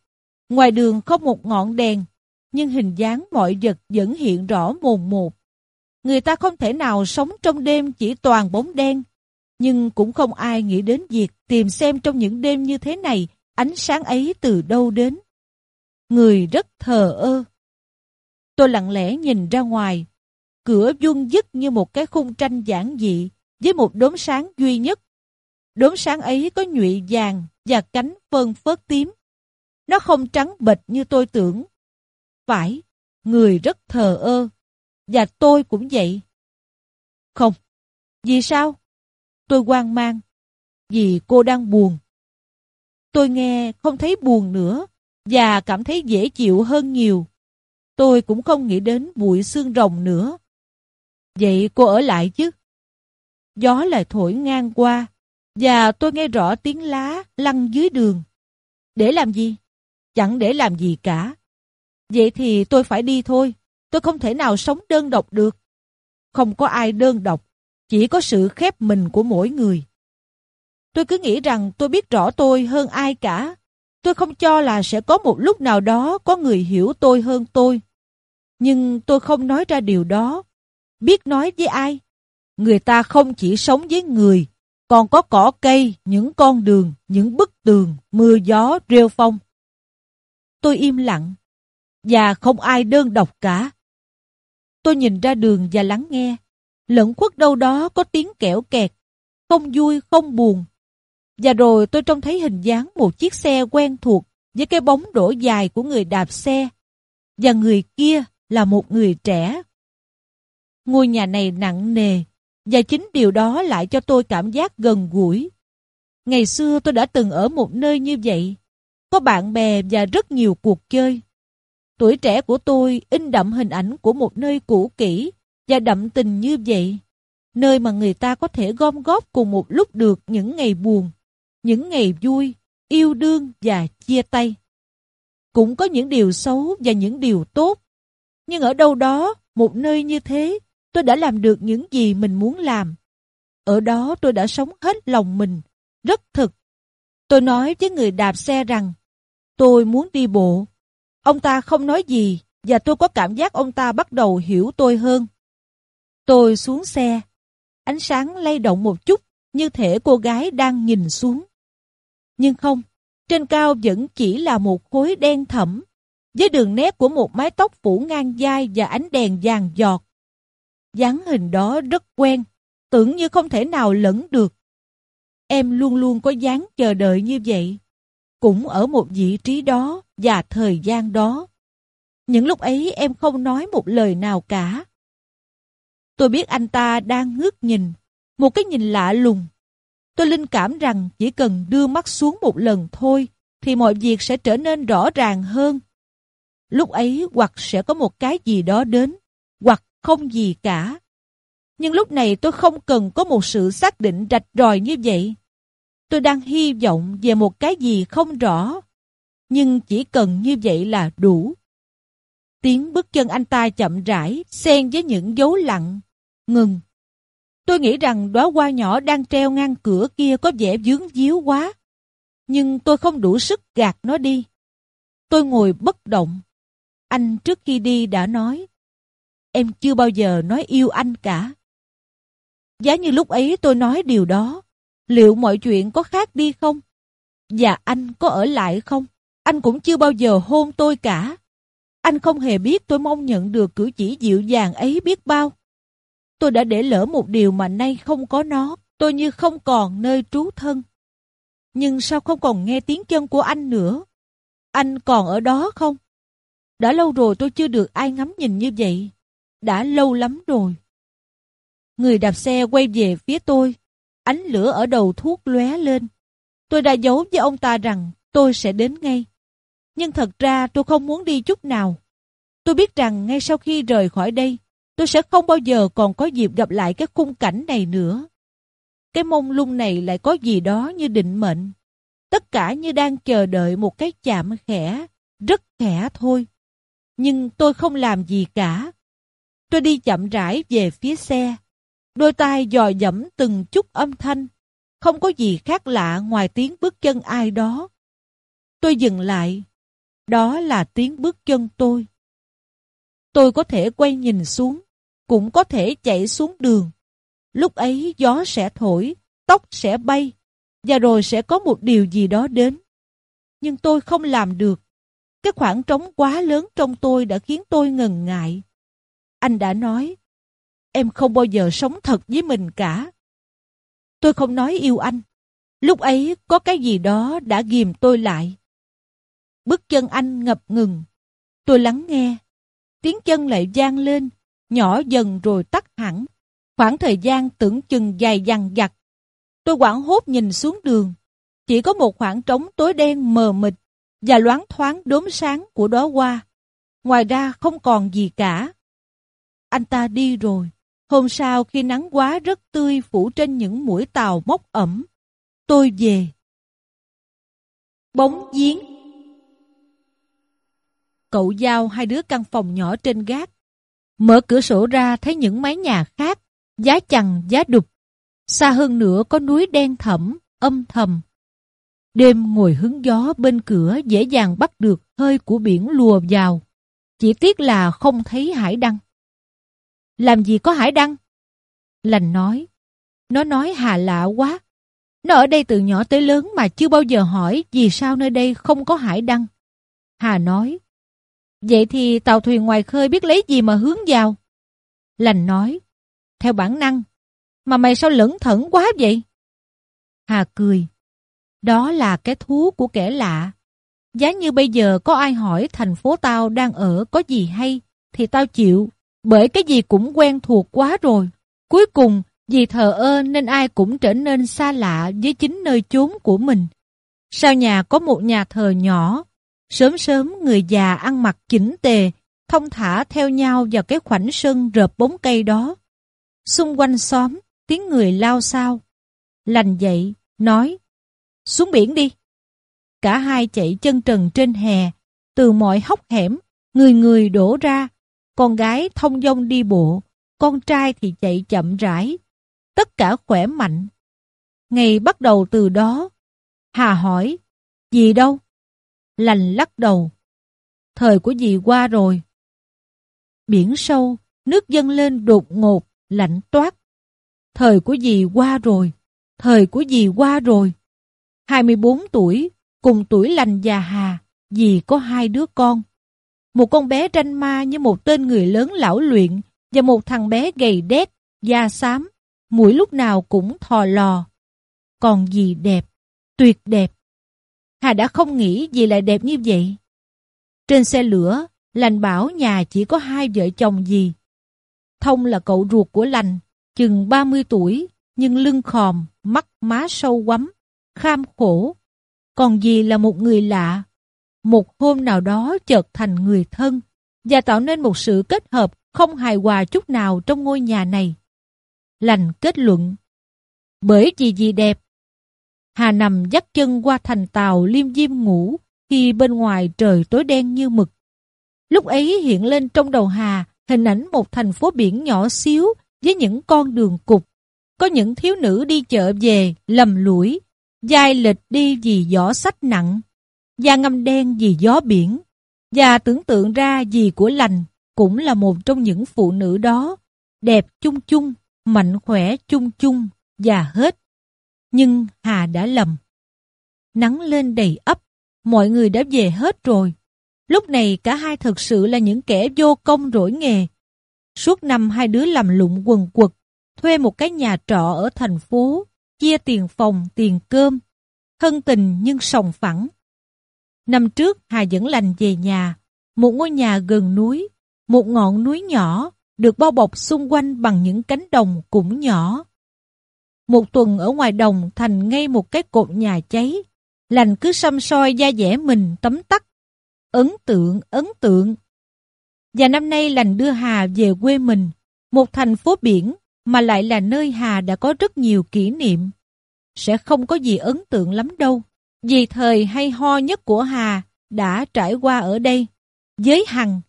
Ngoài đường không một ngọn đèn, nhưng hình dáng mọi vật vẫn hiện rõ mồn một. Người ta không thể nào sống trong đêm chỉ toàn bóng đen, nhưng cũng không ai nghĩ đến việc tìm xem trong những đêm như thế này ánh sáng ấy từ đâu đến. Người rất thờ ơ. Tôi lặng lẽ nhìn ra ngoài, cửa vuông dứt như một cái khung tranh giản dị với một đốm sáng duy nhất. Đốm sáng ấy có nhụy vàng và cánh phân phớt tím. Nó không trắng bệch như tôi tưởng. Phải, người rất thờ ơ. Và tôi cũng vậy. Không. Vì sao? Tôi hoang mang. Vì cô đang buồn. Tôi nghe không thấy buồn nữa và cảm thấy dễ chịu hơn nhiều. Tôi cũng không nghĩ đến bụi xương rồng nữa. Vậy cô ở lại chứ? Gió lại thổi ngang qua và tôi nghe rõ tiếng lá lăn dưới đường. Để làm gì? Chẳng để làm gì cả. Vậy thì tôi phải đi thôi. Tôi không thể nào sống đơn độc được. Không có ai đơn độc, chỉ có sự khép mình của mỗi người. Tôi cứ nghĩ rằng tôi biết rõ tôi hơn ai cả. Tôi không cho là sẽ có một lúc nào đó có người hiểu tôi hơn tôi. Nhưng tôi không nói ra điều đó. Biết nói với ai? Người ta không chỉ sống với người, còn có cỏ cây, những con đường, những bức tường, mưa gió, rêu phong. Tôi im lặng, và không ai đơn độc cả. Tôi nhìn ra đường và lắng nghe. Lẫn khuất đâu đó có tiếng kẻo kẹt, không vui, không buồn. Và rồi tôi trông thấy hình dáng một chiếc xe quen thuộc với cái bóng đổ dài của người đạp xe. Và người kia là một người trẻ. Ngôi nhà này nặng nề, và chính điều đó lại cho tôi cảm giác gần gũi. Ngày xưa tôi đã từng ở một nơi như vậy, có bạn bè và rất nhiều cuộc chơi. Tuổi trẻ của tôi in đậm hình ảnh của một nơi cũ kỹ và đậm tình như vậy. Nơi mà người ta có thể gom góp cùng một lúc được những ngày buồn, những ngày vui, yêu đương và chia tay. Cũng có những điều xấu và những điều tốt. Nhưng ở đâu đó, một nơi như thế, tôi đã làm được những gì mình muốn làm. Ở đó tôi đã sống hết lòng mình, rất thực. Tôi nói với người đạp xe rằng, tôi muốn đi bộ, Ông ta không nói gì và tôi có cảm giác ông ta bắt đầu hiểu tôi hơn. Tôi xuống xe. Ánh sáng lay động một chút như thể cô gái đang nhìn xuống. Nhưng không, trên cao vẫn chỉ là một khối đen thẫm với đường nét của một mái tóc phủ ngang vai và ánh đèn vàng giọt. dáng hình đó rất quen, tưởng như không thể nào lẫn được. Em luôn luôn có dáng chờ đợi như vậy cũng ở một vị trí đó và thời gian đó. Những lúc ấy em không nói một lời nào cả. Tôi biết anh ta đang ngước nhìn, một cái nhìn lạ lùng. Tôi linh cảm rằng chỉ cần đưa mắt xuống một lần thôi thì mọi việc sẽ trở nên rõ ràng hơn. Lúc ấy hoặc sẽ có một cái gì đó đến, hoặc không gì cả. Nhưng lúc này tôi không cần có một sự xác định rạch ròi như vậy. Tôi đang hy vọng về một cái gì không rõ, nhưng chỉ cần như vậy là đủ. Tiếng bước chân anh ta chậm rãi, xen với những dấu lặng, ngừng. Tôi nghĩ rằng đóa hoa nhỏ đang treo ngang cửa kia có vẻ dướng díu quá, nhưng tôi không đủ sức gạt nó đi. Tôi ngồi bất động. Anh trước khi đi đã nói, em chưa bao giờ nói yêu anh cả. Giá như lúc ấy tôi nói điều đó, Liệu mọi chuyện có khác đi không? Và anh có ở lại không? Anh cũng chưa bao giờ hôn tôi cả. Anh không hề biết tôi mong nhận được cử chỉ dịu dàng ấy biết bao. Tôi đã để lỡ một điều mà nay không có nó. Tôi như không còn nơi trú thân. Nhưng sao không còn nghe tiếng chân của anh nữa? Anh còn ở đó không? Đã lâu rồi tôi chưa được ai ngắm nhìn như vậy. Đã lâu lắm rồi. Người đạp xe quay về phía tôi. Ánh lửa ở đầu thuốc lóe lên. Tôi đã giấu với ông ta rằng tôi sẽ đến ngay. Nhưng thật ra tôi không muốn đi chút nào. Tôi biết rằng ngay sau khi rời khỏi đây, tôi sẽ không bao giờ còn có dịp gặp lại cái khung cảnh này nữa. Cái mông lung này lại có gì đó như định mệnh. Tất cả như đang chờ đợi một cái chạm khẽ, rất khẽ thôi. Nhưng tôi không làm gì cả. Tôi đi chậm rãi về phía xe. Đôi tay dò dẫm từng chút âm thanh. Không có gì khác lạ ngoài tiếng bước chân ai đó. Tôi dừng lại. Đó là tiếng bước chân tôi. Tôi có thể quay nhìn xuống, cũng có thể chạy xuống đường. Lúc ấy gió sẽ thổi, tóc sẽ bay, và rồi sẽ có một điều gì đó đến. Nhưng tôi không làm được. Cái khoảng trống quá lớn trong tôi đã khiến tôi ngần ngại. Anh đã nói, em không bao giờ sống thật với mình cả. Tôi không nói yêu anh. Lúc ấy có cái gì đó đã ghìm tôi lại. Bước chân anh ngập ngừng. Tôi lắng nghe. Tiếng chân lại vang lên, nhỏ dần rồi tắt hẳn. Khoảng thời gian tưởng chừng dài dằng dặc. Tôi quảng hốt nhìn xuống đường. Chỉ có một khoảng trống tối đen mờ mịt và loáng thoáng đốm sáng của đó qua. Ngoài ra không còn gì cả. Anh ta đi rồi. Hôm sau khi nắng quá rất tươi phủ trên những mũi tàu mốc ẩm, tôi về. Bóng giếng Cậu giao hai đứa căn phòng nhỏ trên gác. Mở cửa sổ ra thấy những mái nhà khác, giá chằng, giá đục. Xa hơn nữa có núi đen thẫm, âm thầm. Đêm ngồi hứng gió bên cửa dễ dàng bắt được hơi của biển lùa vào. Chỉ tiếc là không thấy hải đăng. Làm gì có hải đăng? Lành nói. Nó nói hà lạ quá. Nó ở đây từ nhỏ tới lớn mà chưa bao giờ hỏi vì sao nơi đây không có hải đăng. Hà nói. Vậy thì tàu thuyền ngoài khơi biết lấy gì mà hướng vào? Lành nói. Theo bản năng. Mà mày sao lẫn thẩn quá vậy? Hà cười. Đó là cái thú của kẻ lạ. Giá như bây giờ có ai hỏi thành phố tao đang ở có gì hay, thì tao chịu, bởi cái gì cũng quen thuộc quá rồi. Cuối cùng, vì thờ ơ nên ai cũng trở nên xa lạ với chính nơi chốn của mình. Sao nhà có một nhà thờ nhỏ, sớm sớm người già ăn mặc chỉnh tề, thông thả theo nhau vào cái khoảnh sân rợp bóng cây đó. Xung quanh xóm, tiếng người lao sao. Lành dậy, nói, xuống biển đi. Cả hai chạy chân trần trên hè, từ mọi hốc hẻm, người người đổ ra, con gái thông dong đi bộ, con trai thì chạy chậm rãi, tất cả khỏe mạnh. Ngày bắt đầu từ đó, Hà hỏi, gì đâu? Lành lắc đầu, thời của dì qua rồi. Biển sâu, nước dâng lên đột ngột, lạnh toát. Thời của dì qua rồi, thời của dì qua rồi. 24 tuổi, cùng tuổi lành già Hà, dì có hai đứa con. Một con bé ranh ma như một tên người lớn lão luyện và một thằng bé gầy đét, da xám, mũi lúc nào cũng thò lò. Còn gì đẹp, tuyệt đẹp. Hà đã không nghĩ gì lại đẹp như vậy. Trên xe lửa, Lành bảo nhà chỉ có hai vợ chồng gì. Thông là cậu ruột của Lành, chừng 30 tuổi, nhưng lưng khòm, mắt má sâu quắm, kham khổ. Còn gì là một người lạ. Một hôm nào đó chợt thành người thân và tạo nên một sự kết hợp không hài hòa chút nào trong ngôi nhà này. Lành kết luận. Bởi vì gì đẹp. Hà nằm dắt chân qua thành tàu liêm diêm ngủ khi bên ngoài trời tối đen như mực. Lúc ấy hiện lên trong đầu Hà hình ảnh một thành phố biển nhỏ xíu với những con đường cục. Có những thiếu nữ đi chợ về, lầm lũi, dài lịch đi vì giỏ sách nặng, da ngâm đen vì gió biển, và tưởng tượng ra gì của lành cũng là một trong những phụ nữ đó, đẹp chung chung, mạnh khỏe chung chung, và hết. Nhưng Hà đã lầm. Nắng lên đầy ấp, mọi người đã về hết rồi. Lúc này cả hai thực sự là những kẻ vô công rỗi nghề. Suốt năm hai đứa làm lụng quần quật, thuê một cái nhà trọ ở thành phố, chia tiền phòng, tiền cơm. Thân tình nhưng sòng phẳng. Năm trước Hà dẫn lành về nhà, một ngôi nhà gần núi, một ngọn núi nhỏ, được bao bọc xung quanh bằng những cánh đồng cũng nhỏ. Một tuần ở ngoài đồng thành ngay một cái cột nhà cháy, lành cứ xăm soi da dẻ mình tấm tắc. Ấn tượng, ấn tượng. Và năm nay lành đưa Hà về quê mình, một thành phố biển mà lại là nơi Hà đã có rất nhiều kỷ niệm. Sẽ không có gì ấn tượng lắm đâu, vì thời hay ho nhất của Hà đã trải qua ở đây. Với Hằng,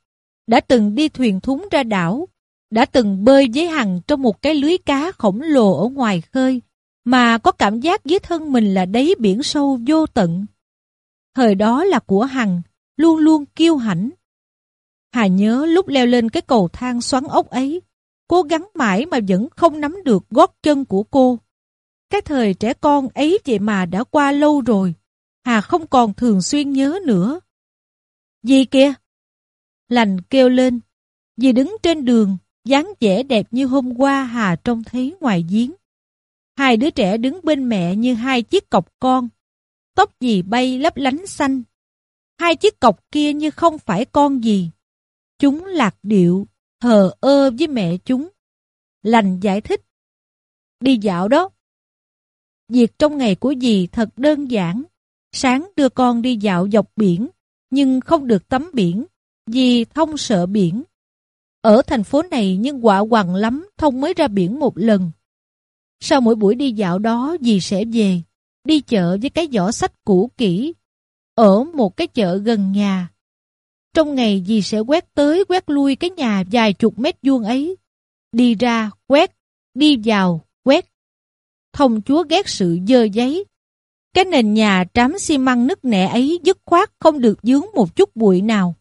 đã từng đi thuyền thúng ra đảo, đã từng bơi với Hằng trong một cái lưới cá khổng lồ ở ngoài khơi, mà có cảm giác dưới thân mình là đáy biển sâu vô tận. Thời đó là của Hằng, luôn luôn kiêu hãnh. Hà nhớ lúc leo lên cái cầu thang xoắn ốc ấy, cố gắng mãi mà vẫn không nắm được gót chân của cô. Cái thời trẻ con ấy vậy mà đã qua lâu rồi, Hà không còn thường xuyên nhớ nữa. Gì kìa? Lành kêu lên, dì đứng trên đường, dáng vẻ đẹp như hôm qua Hà trông thấy ngoài giếng. Hai đứa trẻ đứng bên mẹ như hai chiếc cọc con. Tóc dì bay lấp lánh xanh. Hai chiếc cọc kia như không phải con gì. Chúng lạc điệu, thờ ơ với mẹ chúng. Lành giải thích. Đi dạo đó. Việc trong ngày của dì thật đơn giản. Sáng đưa con đi dạo dọc biển, nhưng không được tắm biển, vì thông sợ biển. Ở thành phố này nhưng quả hoàng lắm, thông mới ra biển một lần. Sau mỗi buổi đi dạo đó dì sẽ về, đi chợ với cái giỏ sách cũ kỹ, ở một cái chợ gần nhà. Trong ngày dì sẽ quét tới quét lui cái nhà dài chục mét vuông ấy. Đi ra, quét, đi vào, quét. Thông chúa ghét sự dơ giấy. Cái nền nhà trám xi măng nứt nẻ ấy dứt khoát không được dướng một chút bụi nào.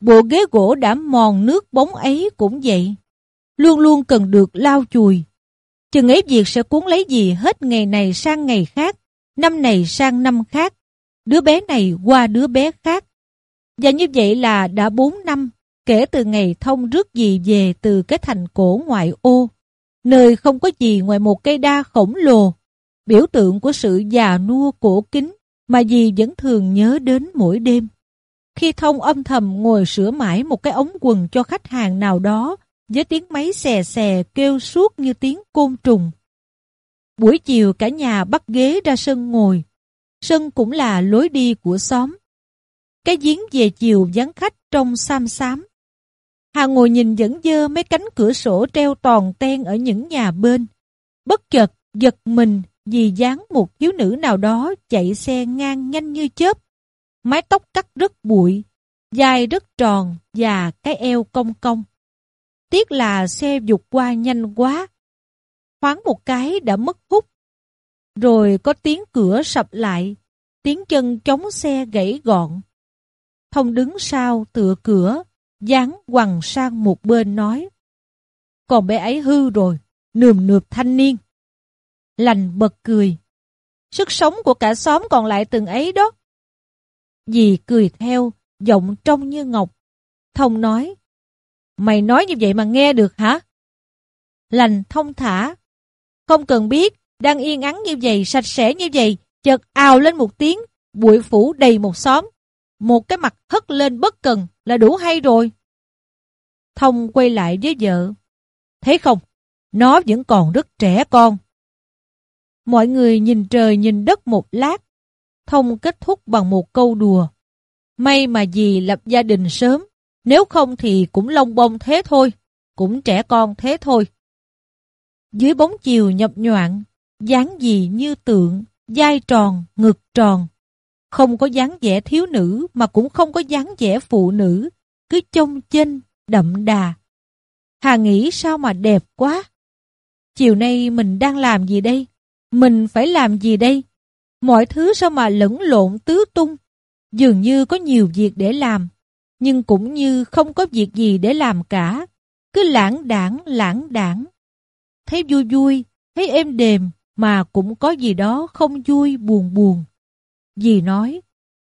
Bộ ghế gỗ đã mòn nước bóng ấy cũng vậy. Luôn luôn cần được lau chùi. Chừng ấy việc sẽ cuốn lấy gì hết ngày này sang ngày khác, năm này sang năm khác, đứa bé này qua đứa bé khác. Và như vậy là đã 4 năm kể từ ngày thông rước gì về từ cái thành cổ ngoại ô, nơi không có gì ngoài một cây đa khổng lồ, biểu tượng của sự già nua cổ kính mà dì vẫn thường nhớ đến mỗi đêm. Khi thông âm thầm ngồi sửa mãi một cái ống quần cho khách hàng nào đó, với tiếng máy xè xè kêu suốt như tiếng côn trùng. Buổi chiều cả nhà bắt ghế ra sân ngồi. Sân cũng là lối đi của xóm. Cái giếng về chiều vắng khách trong xám xám. Hà ngồi nhìn dẫn dơ mấy cánh cửa sổ treo toàn ten ở những nhà bên. Bất chợt giật mình vì dáng một thiếu nữ nào đó chạy xe ngang nhanh như chớp. Mái tóc cắt rất bụi, dài rất tròn và cái eo cong cong. Tiếc là xe dục qua nhanh quá. Khoáng một cái đã mất hút. Rồi có tiếng cửa sập lại, tiếng chân chống xe gãy gọn. Thông đứng sau tựa cửa, dán quằn sang một bên nói. Còn bé ấy hư rồi, nườm nượp thanh niên. Lành bật cười. Sức sống của cả xóm còn lại từng ấy đó. Dì cười theo, giọng trong như ngọc. Thông nói, Mày nói như vậy mà nghe được hả? Lành thông thả. Không cần biết, đang yên ắng như vậy, sạch sẽ như vậy, chợt ào lên một tiếng, bụi phủ đầy một xóm. Một cái mặt hất lên bất cần là đủ hay rồi. Thông quay lại với vợ. Thấy không, nó vẫn còn rất trẻ con. Mọi người nhìn trời nhìn đất một lát. Thông kết thúc bằng một câu đùa. May mà dì lập gia đình sớm, nếu không thì cũng lông bông thế thôi, cũng trẻ con thế thôi. Dưới bóng chiều nhập nhoạn, dáng gì như tượng, dai tròn, ngực tròn. Không có dáng vẻ thiếu nữ mà cũng không có dáng vẻ phụ nữ, cứ trông chênh, đậm đà. Hà nghĩ sao mà đẹp quá. Chiều nay mình đang làm gì đây? Mình phải làm gì đây? Mọi thứ sao mà lẫn lộn tứ tung? Dường như có nhiều việc để làm, nhưng cũng như không có việc gì để làm cả, cứ lãng đảng lãng đảng. Thấy vui vui, thấy êm đềm, mà cũng có gì đó không vui buồn buồn. Dì nói,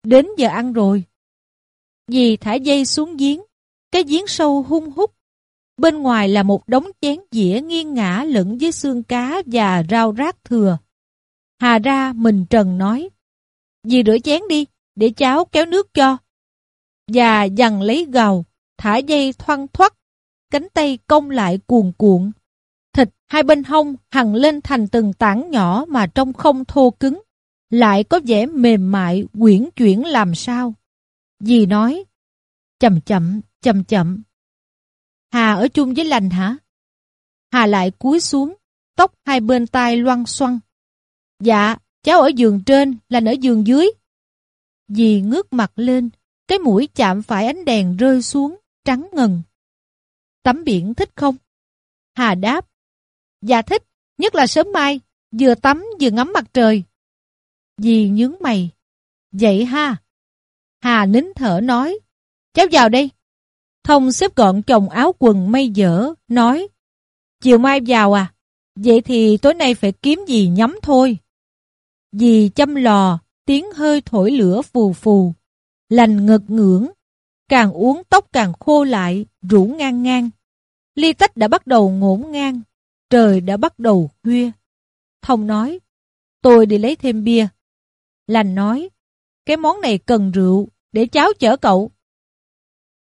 đến giờ ăn rồi. Dì thả dây xuống giếng, cái giếng sâu hung hút. Bên ngoài là một đống chén dĩa nghiêng ngã lẫn với xương cá và rau rác thừa. Hà ra mình trần nói, dì rửa chén đi, để cháu kéo nước cho. và dằn lấy gầu, thả dây thoăn thoắt, cánh tay cong lại cuồn cuộn. Thịt hai bên hông hằng lên thành từng tảng nhỏ mà trông không thô cứng, lại có vẻ mềm mại, quyển chuyển làm sao. Dì nói, chậm chậm, chậm chậm. Hà ở chung với lành hả? Hà lại cúi xuống, tóc hai bên tai loang xoăn. Dạ, cháu ở giường trên, lành ở giường dưới. Dì ngước mặt lên, cái mũi chạm phải ánh đèn rơi xuống, trắng ngần. Tắm biển thích không? Hà đáp. Dạ thích, nhất là sớm mai, vừa tắm vừa ngắm mặt trời. Dì nhướng mày. Vậy ha. Hà nín thở nói. Cháu vào đây. Thông xếp gọn chồng áo quần mây dở, nói. Chiều mai vào à? Vậy thì tối nay phải kiếm gì nhắm thôi. Dì châm lò, tiếng hơi thổi lửa phù phù. Lành ngật ngưỡng. Càng uống tóc càng khô lại, rủ ngang ngang. Ly tách đã bắt đầu ngổn ngang. Trời đã bắt đầu khuya. Thông nói, tôi đi lấy thêm bia. Lành nói, cái món này cần rượu, để cháu chở cậu.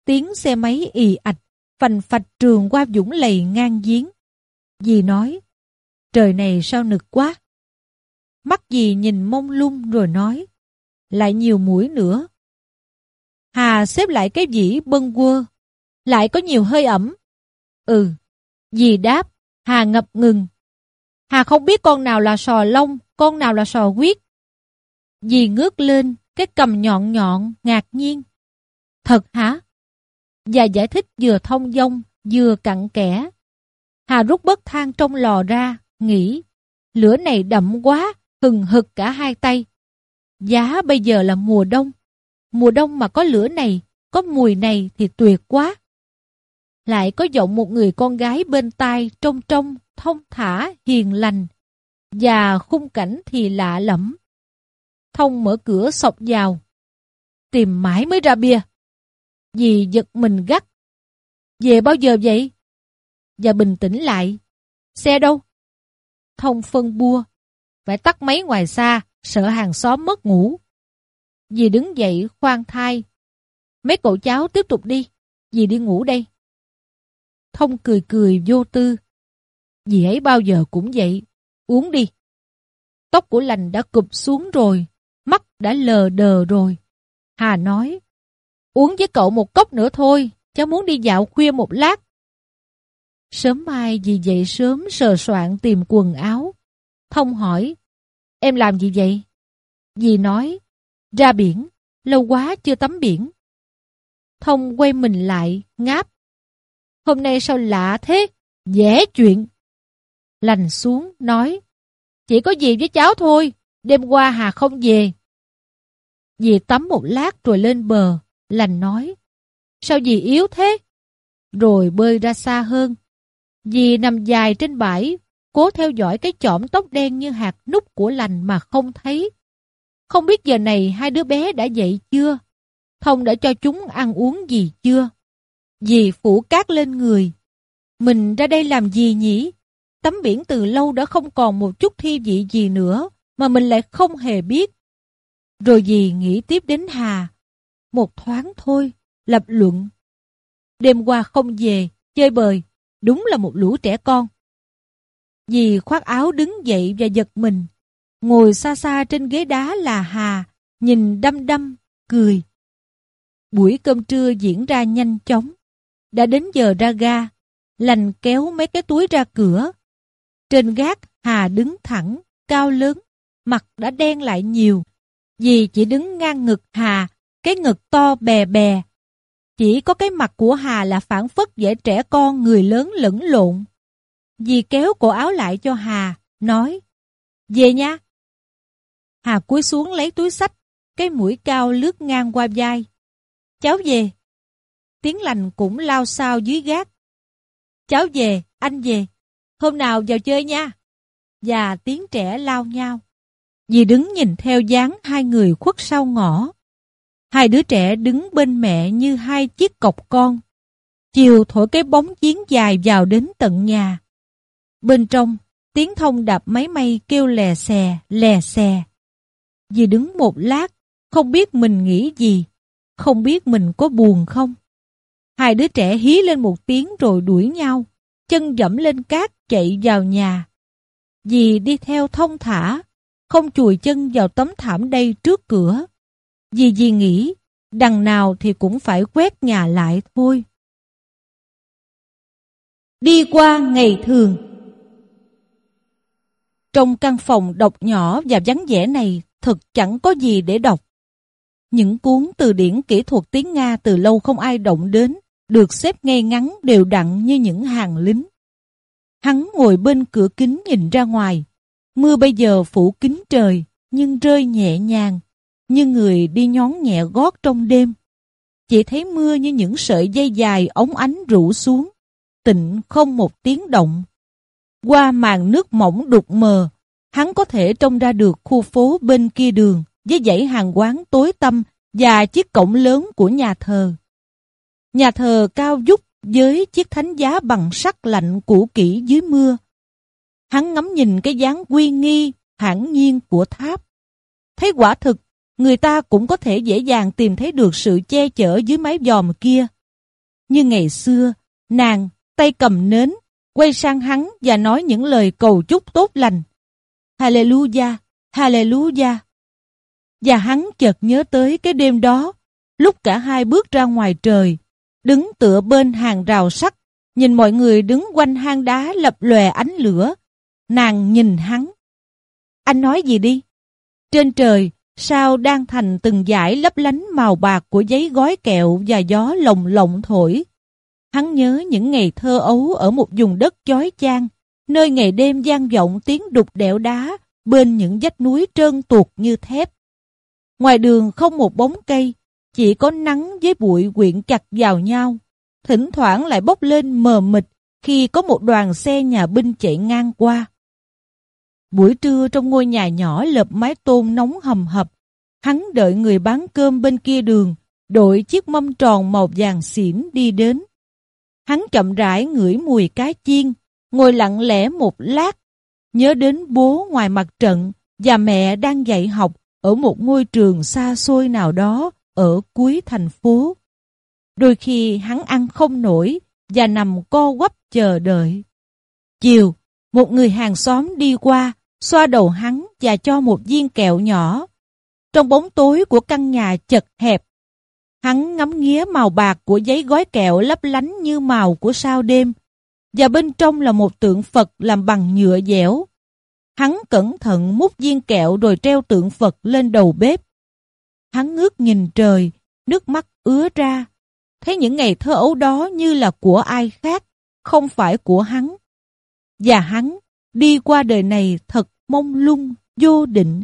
Tiếng xe máy ì ạch, phành phạch trường qua dũng lầy ngang giếng. Dì nói, trời này sao nực quá. Mắt dì nhìn mông lung rồi nói, lại nhiều mũi nữa. Hà xếp lại cái dĩ bâng quơ, lại có nhiều hơi ẩm. Ừ, dì đáp, Hà ngập ngừng. Hà không biết con nào là sò lông, con nào là sò huyết. Dì ngước lên, cái cầm nhọn nhọn, ngạc nhiên. Thật hả? Và giải thích vừa thông dong, vừa cặn kẽ. Hà rút bớt than trong lò ra, nghĩ, lửa này đậm quá, hừng hực cả hai tay. Giá bây giờ là mùa đông. Mùa đông mà có lửa này, có mùi này thì tuyệt quá. Lại có giọng một người con gái bên tai trong trong, thông thả, hiền lành. Và khung cảnh thì lạ lẫm. Thông mở cửa sọc vào. Tìm mãi mới ra bia. Dì giật mình gắt. Về bao giờ vậy? Và bình tĩnh lại. Xe đâu? Thông phân bua. Phải tắt máy ngoài xa, sợ hàng xóm mất ngủ. Dì đứng dậy khoan thai. Mấy cậu cháu tiếp tục đi. Dì đi ngủ đây. Thông cười cười vô tư. Dì ấy bao giờ cũng vậy. Uống đi. Tóc của lành đã cụp xuống rồi. Mắt đã lờ đờ rồi. Hà nói. Uống với cậu một cốc nữa thôi. Cháu muốn đi dạo khuya một lát. Sớm mai dì dậy sớm sờ soạn tìm quần áo. Thông hỏi. Em làm gì vậy? Dì nói. Ra biển. Lâu quá chưa tắm biển. Thông quay mình lại, ngáp. Hôm nay sao lạ thế? Dễ chuyện. Lành xuống, nói. Chỉ có gì với cháu thôi. Đêm qua Hà không về. Dì tắm một lát rồi lên bờ. Lành nói. Sao dì yếu thế? Rồi bơi ra xa hơn. Dì nằm dài trên bãi, cố theo dõi cái chỏm tóc đen như hạt nút của lành mà không thấy. Không biết giờ này hai đứa bé đã dậy chưa? Thông đã cho chúng ăn uống gì chưa? Dì phủ cát lên người. Mình ra đây làm gì nhỉ? Tắm biển từ lâu đã không còn một chút thi vị gì nữa, mà mình lại không hề biết. Rồi dì nghĩ tiếp đến Hà. Một thoáng thôi, lập luận. Đêm qua không về, chơi bời, đúng là một lũ trẻ con. Dì khoác áo đứng dậy và giật mình. Ngồi xa xa trên ghế đá là Hà, nhìn đăm đăm, cười. Buổi cơm trưa diễn ra nhanh chóng. Đã đến giờ ra ga, lành kéo mấy cái túi ra cửa. Trên gác, Hà đứng thẳng, cao lớn, mặt đã đen lại nhiều. Dì chỉ đứng ngang ngực Hà, cái ngực to bè bè. Chỉ có cái mặt của Hà là phản phất dễ trẻ con người lớn lẫn lộn. Dì kéo cổ áo lại cho Hà, nói, về nha. Hà cúi xuống lấy túi sách, cái mũi cao lướt ngang qua vai. Cháu về. Tiếng lành cũng lao sao dưới gác. Cháu về, anh về. Hôm nào vào chơi nha. Và tiếng trẻ lao nhau. Dì đứng nhìn theo dáng hai người khuất sau ngõ. Hai đứa trẻ đứng bên mẹ như hai chiếc cọc con. Chiều thổi cái bóng chiến dài vào đến tận nhà. Bên trong, tiếng thông đạp máy may kêu lè xè, lè xè. Dì đứng một lát, không biết mình nghĩ gì. không biết mình có buồn không. Hai đứa trẻ hí lên một tiếng rồi đuổi nhau, chân dẫm lên cát chạy vào nhà. Dì đi theo thông thả, không chùi chân vào tấm thảm đây trước cửa. Dì dì nghĩ, đằng nào thì cũng phải quét nhà lại thôi. Đi qua ngày thường trong căn phòng độc nhỏ và vắng vẻ này thật chẳng có gì để đọc. Những cuốn từ điển kỹ thuật tiếng Nga từ lâu không ai động đến, được xếp ngay ngắn đều đặn như những hàng lính. Hắn ngồi bên cửa kính nhìn ra ngoài. Mưa bây giờ phủ kính trời, nhưng rơi nhẹ nhàng, như người đi nhón nhẹ gót trong đêm. Chỉ thấy mưa như những sợi dây dài ống ánh rủ xuống, tịnh không một tiếng động. Qua màn nước mỏng đục mờ, hắn có thể trông ra được khu phố bên kia đường với dãy hàng quán tối tăm và chiếc cổng lớn của nhà thờ. Nhà thờ cao dúc với chiếc thánh giá bằng sắt lạnh cũ kỹ dưới mưa. Hắn ngắm nhìn cái dáng uy nghi, hãn nhiên của tháp. Thấy quả thực, người ta cũng có thể dễ dàng tìm thấy được sự che chở dưới mái dòm kia. Như ngày xưa, nàng, tay cầm nến, quay sang hắn và nói những lời cầu chúc tốt lành. Hallelujah, Hallelujah. Và hắn chợt nhớ tới cái đêm đó, lúc cả hai bước ra ngoài trời, đứng tựa bên hàng rào sắt, nhìn mọi người đứng quanh hang đá lập lòe ánh lửa. Nàng nhìn hắn. Anh nói gì đi? Trên trời, sao đang thành từng dải lấp lánh màu bạc của giấy gói kẹo và gió lồng lộng thổi. Hắn nhớ những ngày thơ ấu ở một vùng đất chói chang, nơi ngày đêm gian vọng tiếng đục đẽo đá bên những vách núi trơn tuột như thép. Ngoài đường không một bóng cây, chỉ có nắng với bụi quyện chặt vào nhau, thỉnh thoảng lại bốc lên mờ mịt khi có một đoàn xe nhà binh chạy ngang qua. Buổi trưa trong ngôi nhà nhỏ lợp mái tôn nóng hầm hập, hắn đợi người bán cơm bên kia đường, đội chiếc mâm tròn màu vàng xỉn đi đến. Hắn chậm rãi ngửi mùi cá chiên, ngồi lặng lẽ một lát, nhớ đến bố ngoài mặt trận và mẹ đang dạy học ở một ngôi trường xa xôi nào đó ở cuối thành phố. Đôi khi hắn ăn không nổi và nằm co quắp chờ đợi. Chiều, một người hàng xóm đi qua, xoa đầu hắn và cho một viên kẹo nhỏ. Trong bóng tối của căn nhà chật hẹp, hắn ngắm nghía màu bạc của giấy gói kẹo lấp lánh như màu của sao đêm, và bên trong là một tượng Phật làm bằng nhựa dẻo. Hắn cẩn thận múc viên kẹo rồi treo tượng Phật lên đầu bếp. Hắn ngước nhìn trời, nước mắt ứa ra. Thấy những ngày thơ ấu đó như là của ai khác, không phải của hắn. Và hắn đi qua đời này thật mông lung, vô định,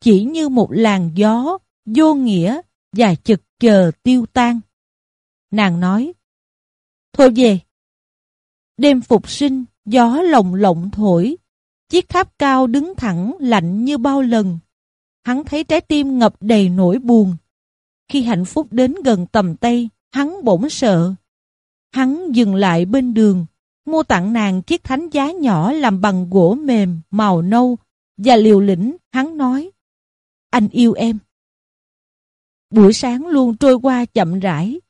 chỉ như một làn gió, vô nghĩa và chực chờ tiêu tan. Nàng nói, Thôi về. Đêm phục sinh, gió lồng lộng thổi, chiếc tháp cao đứng thẳng lạnh như bao lần, hắn thấy trái tim ngập đầy nỗi buồn. Khi hạnh phúc đến gần tầm tay, hắn bỗng sợ. Hắn dừng lại bên đường, mua tặng nàng chiếc thánh giá nhỏ làm bằng gỗ mềm, màu nâu, và liều lĩnh, hắn nói, anh yêu em. Buổi sáng luôn trôi qua chậm rãi,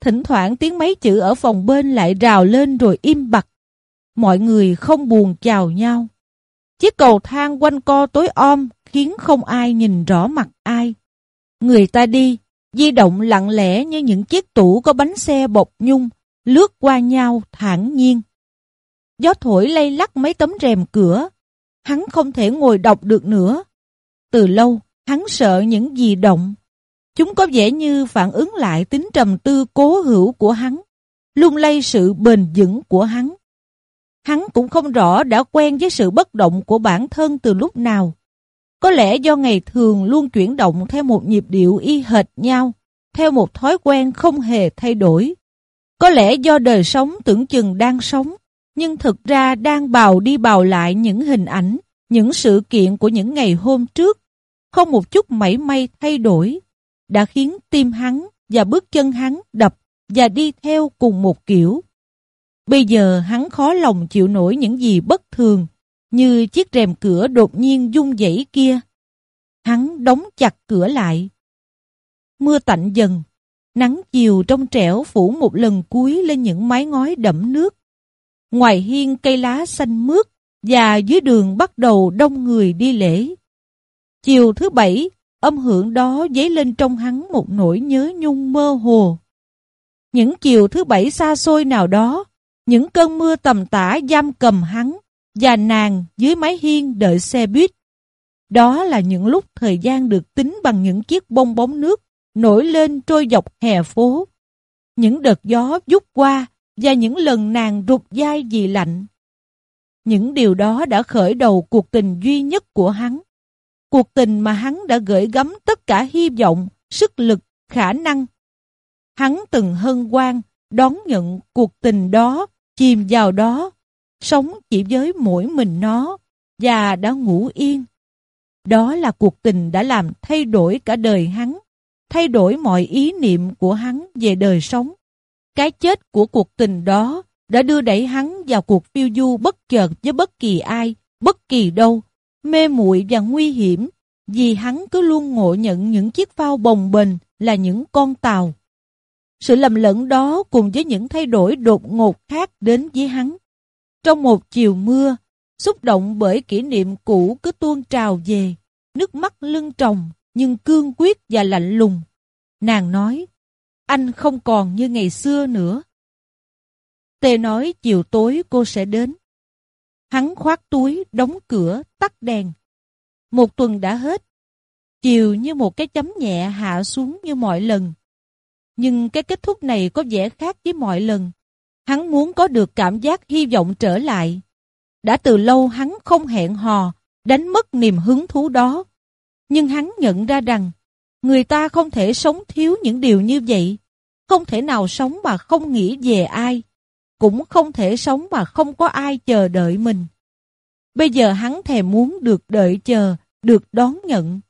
thỉnh thoảng tiếng mấy chữ ở phòng bên lại rào lên rồi im bặt. Mọi người không buồn chào nhau. Chiếc cầu thang quanh co tối om khiến không ai nhìn rõ mặt ai. Người ta đi, di động lặng lẽ như những chiếc tủ có bánh xe bột nhung, lướt qua nhau thản nhiên. Gió thổi lay lắc mấy tấm rèm cửa, hắn không thể ngồi đọc được nữa. Từ lâu, hắn sợ những gì động. Chúng có vẻ như phản ứng lại tính trầm tư cố hữu của hắn, lung lay sự bền vững của hắn. Hắn cũng không rõ đã quen với sự bất động của bản thân từ lúc nào. Có lẽ do ngày thường luôn chuyển động theo một nhịp điệu y hệt nhau, theo một thói quen không hề thay đổi. Có lẽ do đời sống tưởng chừng đang sống, nhưng thực ra đang bào đi bào lại những hình ảnh, những sự kiện của những ngày hôm trước, không một chút mảy may thay đổi, đã khiến tim hắn và bước chân hắn đập và đi theo cùng một kiểu. Bây giờ hắn khó lòng chịu nổi những gì bất thường, như chiếc rèm cửa đột nhiên rung dãy kia. Hắn đóng chặt cửa lại. Mưa tạnh dần, Nắng chiều trong trẻo phủ một lần cuối lên những mái ngói đẫm nước. Ngoài hiên cây lá xanh mướt và dưới đường bắt đầu đông người đi lễ. Chiều thứ bảy, âm hưởng đó dấy lên trong hắn một nỗi nhớ nhung mơ hồ. Những chiều thứ bảy xa xôi nào đó, những cơn mưa tầm tã giam cầm hắn và nàng dưới mái hiên đợi xe buýt. Đó là những lúc thời gian được tính bằng những chiếc bông bóng nước nổi lên trôi dọc hè phố. Những đợt gió vút qua và những lần nàng rụt dai vì lạnh. Những điều đó đã khởi đầu cuộc tình duy nhất của hắn. Cuộc tình mà hắn đã gửi gắm tất cả hy vọng, sức lực, khả năng. Hắn từng hân hoan đón nhận cuộc tình đó, chìm vào đó, sống chỉ với mỗi mình nó, và đã ngủ yên. Đó là cuộc tình đã làm thay đổi cả đời hắn, thay đổi mọi ý niệm của hắn về đời sống. Cái chết của cuộc tình đó đã đưa đẩy hắn vào cuộc phiêu du bất chợt với bất kỳ ai, bất kỳ đâu, mê muội và nguy hiểm, vì hắn cứ luôn ngộ nhận những chiếc phao bồng bềnh là những con tàu. Sự lầm lẫn đó cùng với những thay đổi đột ngột khác đến với hắn. Trong một chiều mưa, xúc động bởi kỷ niệm cũ cứ tuôn trào về, nước mắt lưng tròng nhưng cương quyết và lạnh lùng. Nàng nói, anh không còn như ngày xưa nữa. Tê nói chiều tối cô sẽ đến. Hắn khoát túi, đóng cửa, tắt đèn. Một tuần đã hết. Chiều như một cái chấm nhẹ hạ xuống như mọi lần. Nhưng cái kết thúc này có vẻ khác với mọi lần. Hắn muốn có được cảm giác hy vọng trở lại. Đã từ lâu hắn không hẹn hò, đánh mất niềm hứng thú đó. Nhưng hắn nhận ra rằng, người ta không thể sống thiếu những điều như vậy. Không thể nào sống mà không nghĩ về ai. Cũng không thể sống mà không có ai chờ đợi mình. Bây giờ hắn thèm muốn được đợi chờ, được đón nhận.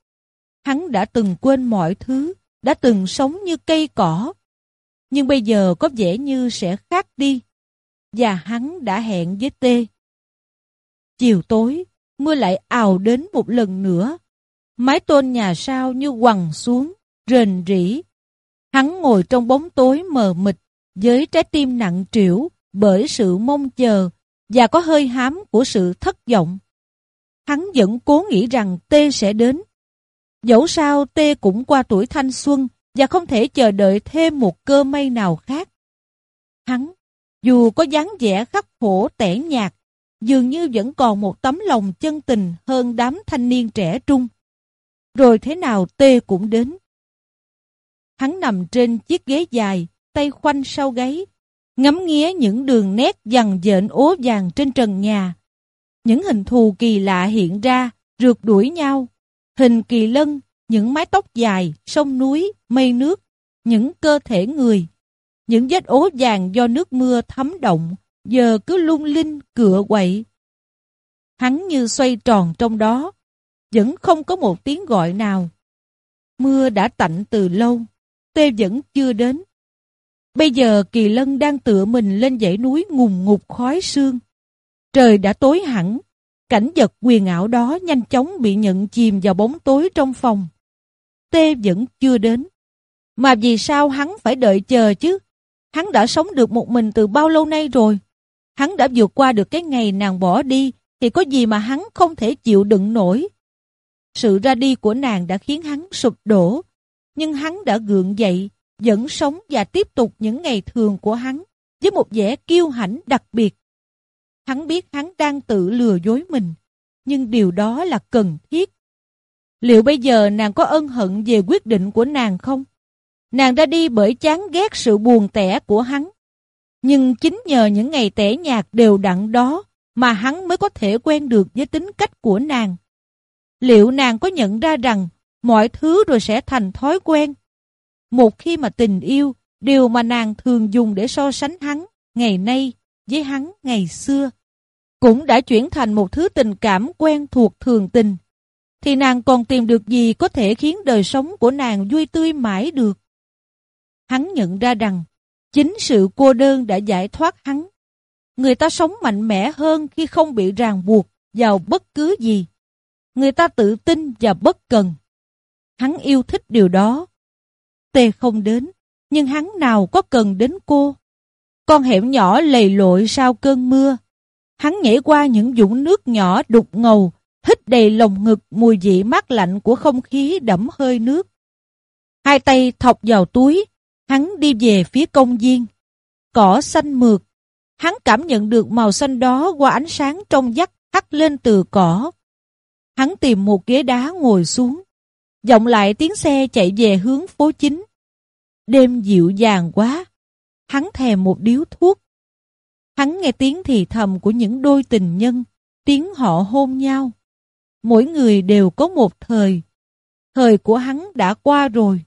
Hắn đã từng quên mọi thứ, đã từng sống như cây cỏ. Nhưng bây giờ có vẻ như sẽ khác đi. Và hắn đã hẹn với Tê. Chiều tối, mưa lại ào đến một lần nữa. Mái tôn nhà sao như quằn xuống, rền rỉ. Hắn ngồi trong bóng tối mờ mịt, với trái tim nặng trĩu bởi sự mong chờ và có hơi hám của sự thất vọng. Hắn vẫn cố nghĩ rằng Tê sẽ đến. Dẫu sao Tê cũng qua tuổi thanh xuân và không thể chờ đợi thêm một cơ may nào khác. Hắn, dù có dáng vẻ khắc khổ tẻ nhạt, dường như vẫn còn một tấm lòng chân tình hơn đám thanh niên trẻ trung. Rồi thế nào Tê cũng đến. Hắn nằm trên chiếc ghế dài, tay khoanh sau gáy, ngắm nghía những đường nét dằn dện ố vàng trên trần nhà. Những hình thù kỳ lạ hiện ra, rượt đuổi nhau. Hình kỳ lân, những mái tóc dài, sông núi, mây nước, những cơ thể người. Những vết ố vàng do nước mưa thấm động, giờ cứ lung linh, cựa quậy. Hắn như xoay tròn trong đó, vẫn không có một tiếng gọi nào. Mưa đã tạnh từ lâu, tê vẫn chưa đến. Bây giờ Kỳ Lân đang tựa mình lên dãy núi ngùng ngục khói sương. Trời đã tối hẳn, cảnh vật quyền ảo đó nhanh chóng bị nhận chìm vào bóng tối trong phòng. Tê vẫn chưa đến. Mà vì sao hắn phải đợi chờ chứ? Hắn đã sống được một mình từ bao lâu nay rồi? Hắn đã vượt qua được cái ngày nàng bỏ đi, thì có gì mà hắn không thể chịu đựng nổi? Sự ra đi của nàng đã khiến hắn sụp đổ, nhưng hắn đã gượng dậy, vẫn sống và tiếp tục những ngày thường của hắn với một vẻ kiêu hãnh đặc biệt. Hắn biết hắn đang tự lừa dối mình, nhưng điều đó là cần thiết. Liệu bây giờ nàng có ân hận về quyết định của nàng không? Nàng đã đi bởi chán ghét sự buồn tẻ của hắn. Nhưng chính nhờ những ngày tẻ nhạt đều đặn đó mà hắn mới có thể quen được với tính cách của nàng. Liệu nàng có nhận ra rằng mọi thứ rồi sẽ thành thói quen? Một khi mà tình yêu, điều mà nàng thường dùng để so sánh hắn ngày nay với hắn ngày xưa, cũng đã chuyển thành một thứ tình cảm quen thuộc thường tình, thì nàng còn tìm được gì có thể khiến đời sống của nàng vui tươi mãi được. Hắn nhận ra rằng, chính sự cô đơn đã giải thoát hắn. Người ta sống mạnh mẽ hơn khi không bị ràng buộc vào bất cứ gì. Người ta tự tin và bất cần. Hắn yêu thích điều đó. Tê không đến, nhưng hắn nào có cần đến cô. Con hẻm nhỏ lầy lội sau cơn mưa. Hắn nhảy qua những dũng nước nhỏ đục ngầu, hít đầy lồng ngực mùi vị mát lạnh của không khí đẫm hơi nước. Hai tay thọc vào túi, hắn đi về phía công viên. Cỏ xanh mượt, hắn cảm nhận được màu xanh đó qua ánh sáng trong vắt hắt lên từ cỏ. Hắn tìm một ghế đá ngồi xuống. Vọng lại tiếng xe chạy về hướng phố chính. Đêm dịu dàng quá. Hắn thèm một điếu thuốc. Hắn nghe tiếng thì thầm của những đôi tình nhân, tiếng họ hôn nhau. Mỗi người đều có một thời. Thời của hắn đã qua rồi.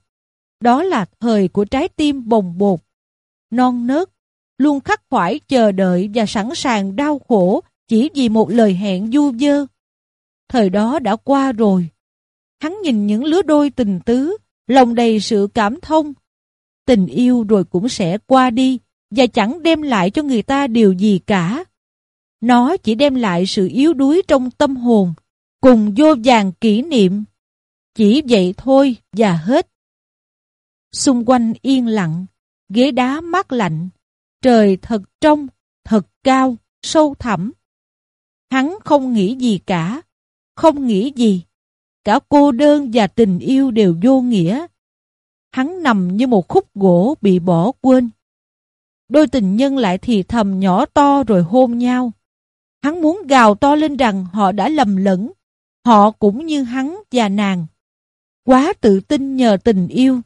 Đó là thời của trái tim bồng bột. Non nớt, luôn khắc khoải chờ đợi và sẵn sàng đau khổ chỉ vì một lời hẹn du dơ. Thời đó đã qua rồi. Hắn nhìn những lứa đôi tình tứ, lòng đầy sự cảm thông. Tình yêu rồi cũng sẽ qua đi và chẳng đem lại cho người ta điều gì cả. Nó chỉ đem lại sự yếu đuối trong tâm hồn, cùng vô vàng kỷ niệm. Chỉ vậy thôi và hết. Xung quanh yên lặng, ghế đá mát lạnh, trời thật trong, thật cao, sâu thẳm. Hắn không nghĩ gì cả, không nghĩ gì. Cả cô đơn và tình yêu đều vô nghĩa. Hắn nằm như một khúc gỗ bị bỏ quên. Đôi tình nhân lại thì thầm nhỏ to rồi hôn nhau. Hắn muốn gào to lên rằng họ đã lầm lẫn. Họ cũng như hắn và nàng. Quá tự tin nhờ tình yêu.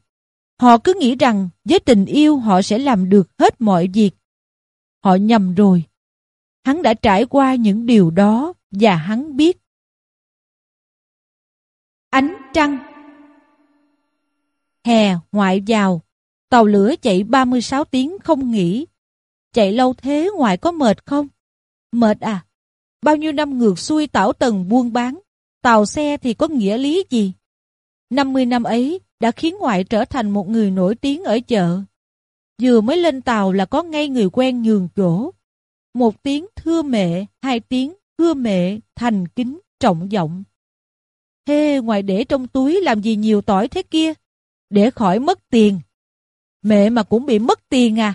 Họ cứ nghĩ rằng với tình yêu họ sẽ làm được hết mọi việc. Họ nhầm rồi. Hắn đã trải qua những điều đó và hắn biết. Ánh trăng Hè ngoại vào, tàu lửa chạy 36 tiếng không nghỉ. Chạy lâu thế ngoại có mệt không? Mệt à? Bao nhiêu năm ngược xuôi tảo tần buôn bán, tàu xe thì có nghĩa lý gì? 50 năm ấy đã khiến ngoại trở thành một người nổi tiếng ở chợ. Vừa mới lên tàu là có ngay người quen nhường chỗ. Một tiếng thưa mẹ, hai tiếng thưa mẹ, thành kính, trọng giọng. Thế ngoài để trong túi làm gì nhiều tỏi thế kia? Để khỏi mất tiền. Mẹ mà cũng bị mất tiền à?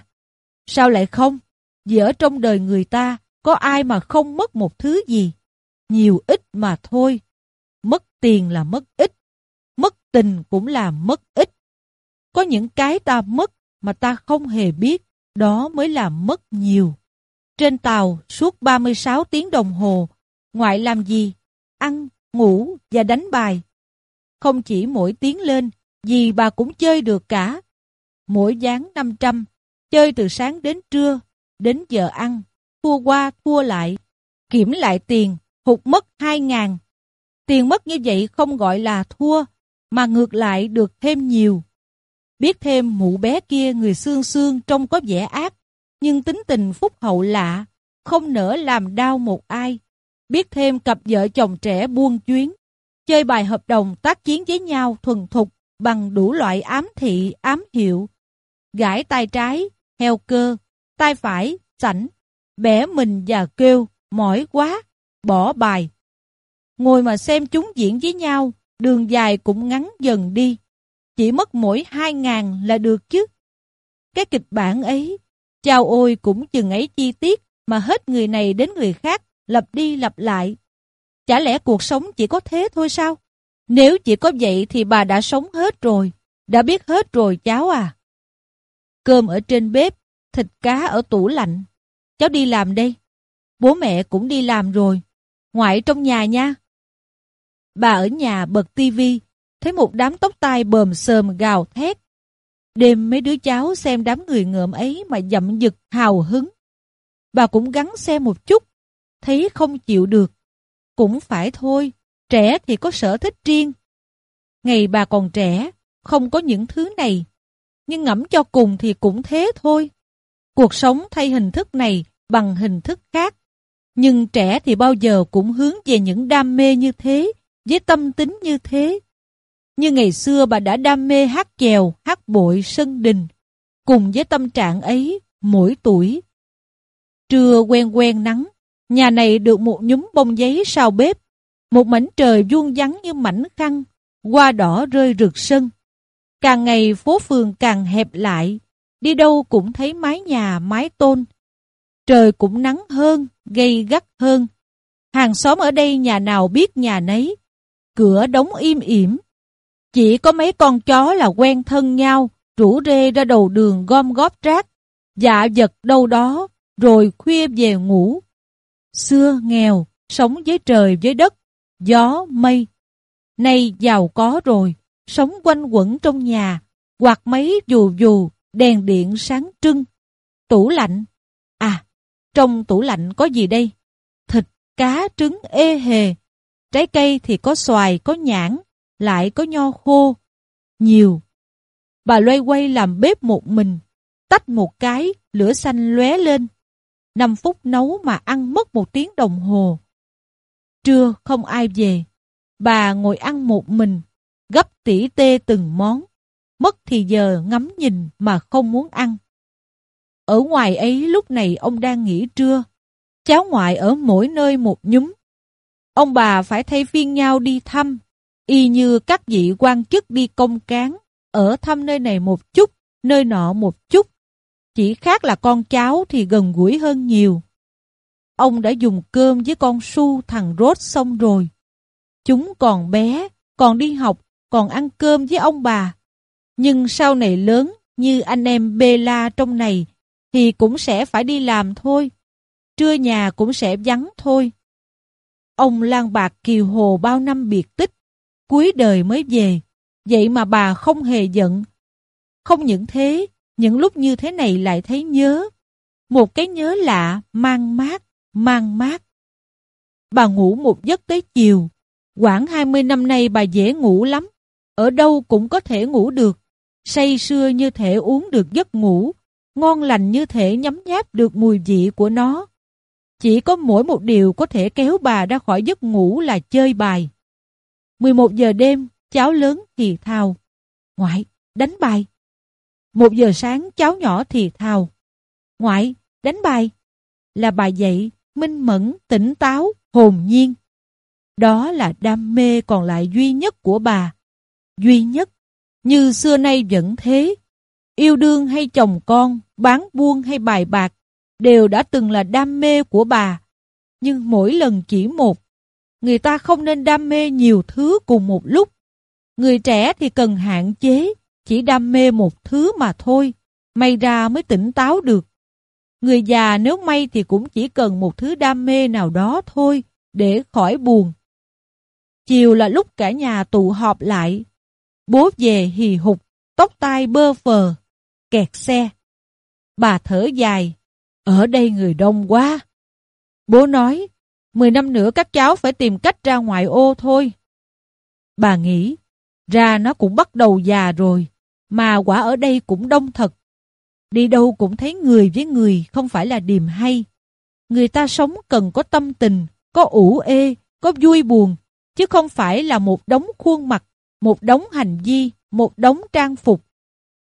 Sao lại không? Vì ở trong đời người ta, có ai mà không mất một thứ gì? Nhiều ít mà thôi. Mất tiền là mất ít. Mất tình cũng là mất ít. Có những cái ta mất mà ta không hề biết, đó mới là mất nhiều. Trên tàu suốt 36 tiếng đồng hồ, ngoại làm gì? Ăn, ngủ và đánh bài. Không chỉ mỗi tiếng lên, gì bà cũng chơi được cả. Mỗi gián 500, chơi từ sáng đến trưa, đến giờ ăn, thua qua thua lại, kiểm lại tiền, hụt mất 2 ngàn. Tiền mất như vậy không gọi là thua, mà ngược lại được thêm nhiều. Biết thêm mụ bé kia người xương xương trông có vẻ ác, nhưng tính tình phúc hậu lạ, không nỡ làm đau một ai. Biết thêm cặp vợ chồng trẻ buôn chuyến, chơi bài hợp đồng tác chiến với nhau thuần thục bằng đủ loại ám thị, ám hiệu. Gãi tay trái, heo cơ, tay phải, sảnh, bẻ mình và kêu, mỏi quá, bỏ bài. Ngồi mà xem chúng diễn với nhau, đường dài cũng ngắn dần đi. Chỉ mất mỗi hai ngàn là được chứ. Cái kịch bản ấy, chào ôi cũng chừng ấy chi tiết mà hết người này đến người khác, lặp đi lặp lại. Chả lẽ cuộc sống chỉ có thế thôi sao? Nếu chỉ có vậy thì bà đã sống hết rồi, đã biết hết rồi cháu à. Cơm ở trên bếp, thịt cá ở tủ lạnh. Cháu đi làm đây. Bố mẹ cũng đi làm rồi. Ngoại trong nhà nha. Bà ở nhà bật tivi, thấy một đám tóc tai bờm sờm gào thét. Đêm mấy đứa cháu xem đám người ngợm ấy mà dậm dực hào hứng. Bà cũng gắn xem một chút, thấy không chịu được. Cũng phải thôi, trẻ thì có sở thích riêng. Ngày bà còn trẻ, không có những thứ này. Nhưng ngẫm cho cùng thì cũng thế thôi. Cuộc sống thay hình thức này bằng hình thức khác. Nhưng trẻ thì bao giờ cũng hướng về những đam mê như thế, với tâm tính như thế. Như ngày xưa bà đã đam mê hát chèo, hát bội, sân đình. Cùng với tâm trạng ấy, mỗi tuổi. Trưa quen quen nắng, nhà này được một nhúm bông giấy sau bếp. Một mảnh trời vuông vắn như mảnh khăn, hoa đỏ rơi rực sân. Càng ngày phố phường càng hẹp lại, đi đâu cũng thấy mái nhà, mái tôn. Trời cũng nắng hơn, gây gắt hơn. Hàng xóm ở đây nhà nào biết nhà nấy, cửa đóng im ỉm. Chỉ có mấy con chó là quen thân nhau, rủ rê ra đầu đường gom góp rác, dạ vật đâu đó, rồi khuya về ngủ. Xưa nghèo, sống với trời với đất, gió, mây. Nay giàu có rồi, sống quanh quẩn trong nhà, quạt máy dù dù, đèn điện sáng trưng. Tủ lạnh. À, trong tủ lạnh có gì đây? Thịt, cá, trứng ê hề. Trái cây thì có xoài, có nhãn, lại có nho khô. Nhiều. Bà loay quay làm bếp một mình, tách một cái, lửa xanh lóe lên. 5 phút nấu mà ăn mất một tiếng đồng hồ. Trưa không ai về. Bà ngồi ăn một mình, gấp tỉ tê từng món. Mất thì giờ ngắm nhìn mà không muốn ăn. Ở ngoài ấy lúc này ông đang nghỉ trưa. Cháu ngoại ở mỗi nơi một nhúm. Ông bà phải thay phiên nhau đi thăm, y như các vị quan chức đi công cán, ở thăm nơi này một chút, nơi nọ một chút. Chỉ khác là con cháu thì gần gũi hơn nhiều. Ông đã dùng cơm với con su thằng rốt xong rồi. Chúng còn bé, còn đi học, còn ăn cơm với ông bà. Nhưng sau này lớn, như anh em bê la trong này, thì cũng sẽ phải đi làm thôi. Trưa nhà cũng sẽ vắng thôi. Ông lang bạc kiều hồ bao năm biệt tích, cuối đời mới về. Vậy mà bà không hề giận. Không những thế, những lúc như thế này lại thấy nhớ. Một cái nhớ lạ, mang mát, mang mát. Bà ngủ một giấc tới chiều. Quảng 20 năm nay bà dễ ngủ lắm. Ở đâu cũng có thể ngủ được. Say sưa như thể uống được giấc ngủ. Ngon lành như thể nhấm nháp được mùi vị của nó. Chỉ có mỗi một điều có thể kéo bà ra khỏi giấc ngủ là chơi bài. 11 giờ đêm, cháu lớn thì thào. Ngoại, đánh bài. Một giờ sáng cháu nhỏ thì thào. Ngoại, đánh bài. Là bà dậy, minh mẫn, tỉnh táo, hồn nhiên. Đó là đam mê còn lại duy nhất của bà. Duy nhất, như xưa nay vẫn thế. Yêu đương hay chồng con, bán buôn hay bài bạc, đều đã từng là đam mê của bà. Nhưng mỗi lần chỉ một, người ta không nên đam mê nhiều thứ cùng một lúc. Người trẻ thì cần hạn chế, chỉ đam mê một thứ mà thôi, may ra mới tỉnh táo được. Người già nếu may thì cũng chỉ cần một thứ đam mê nào đó thôi, để khỏi buồn. Chiều là lúc cả nhà tụ họp lại. Bố về hì hục, tóc tai bơ phờ, kẹt xe. Bà thở dài, ở đây người đông quá. Bố nói, 10 năm nữa các cháu phải tìm cách ra ngoại ô thôi. Bà nghĩ, ra nó cũng bắt đầu già rồi, mà quả ở đây cũng đông thật. Đi đâu cũng thấy người với người không phải là điềm hay. Người ta sống cần có tâm tình, có ủ ê, có vui buồn, chứ không phải là một đống khuôn mặt, một đống hành vi, một đống trang phục.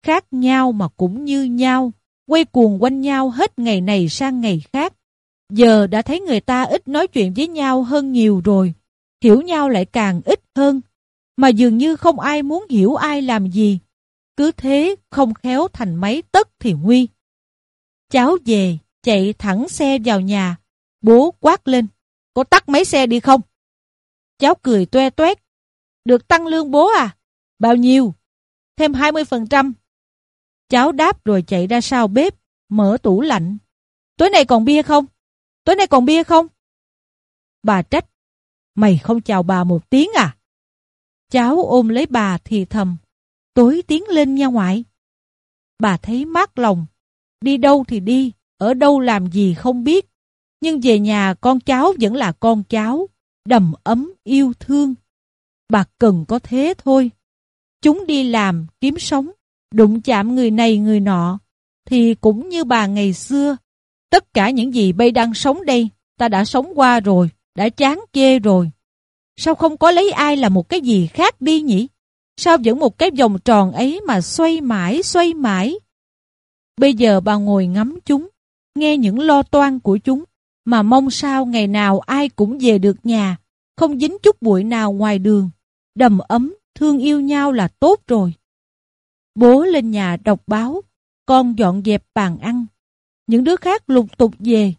Khác nhau mà cũng như nhau, quay cuồng quanh nhau hết ngày này sang ngày khác. Giờ đã thấy người ta ít nói chuyện với nhau hơn nhiều rồi, hiểu nhau lại càng ít hơn, mà dường như không ai muốn hiểu ai làm gì. Cứ thế không khéo thành máy tất thì nguy. Cháu về, chạy thẳng xe vào nhà, bố quát lên, có tắt máy xe đi không? Cháu cười toe toét, được tăng lương bố à? Bao nhiêu? Thêm 20%. Cháu đáp rồi chạy ra sau bếp, mở tủ lạnh. Tối nay còn bia không? Tối nay còn bia không? Bà trách. Mày không chào bà một tiếng à? Cháu ôm lấy bà thì thầm. Tối tiếng lên nha ngoại. Bà thấy mát lòng. Đi đâu thì đi, ở đâu làm gì không biết. Nhưng về nhà con cháu vẫn là con cháu. Đầm ấm yêu thương. Bà cần có thế thôi. Chúng đi làm, kiếm sống, đụng chạm người này người nọ. Thì cũng như bà ngày xưa, Tất cả những gì bây đang sống đây, ta đã sống qua rồi, đã chán chê rồi. Sao không có lấy ai là một cái gì khác đi nhỉ? Sao vẫn một cái vòng tròn ấy mà xoay mãi, xoay mãi? Bây giờ bà ngồi ngắm chúng, nghe những lo toan của chúng, mà mong sao ngày nào ai cũng về được nhà, không dính chút bụi nào ngoài đường. Đầm ấm, thương yêu nhau là tốt rồi. Bố lên nhà đọc báo, con dọn dẹp bàn ăn. Những đứa khác lục tục về.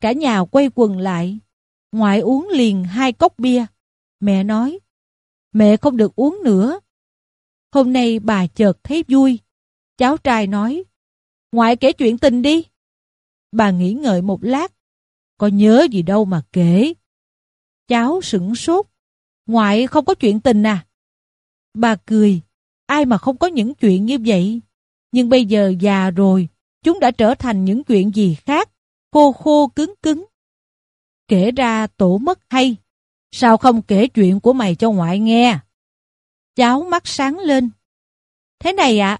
Cả nhà quay quần lại. Ngoại uống liền hai cốc bia. Mẹ nói, mẹ không được uống nữa. Hôm nay bà chợt thấy vui. Cháu trai nói, ngoại kể chuyện tình đi. Bà nghĩ ngợi một lát, có nhớ gì đâu mà kể. Cháu sửng sốt, ngoại không có chuyện tình à? Bà cười, ai mà không có những chuyện như vậy. Nhưng bây giờ già rồi, chúng đã trở thành những chuyện gì khác, khô khô cứng cứng. Kể ra tổ mất hay, sao không kể chuyện của mày cho ngoại nghe? Cháu mắt sáng lên. Thế này ạ,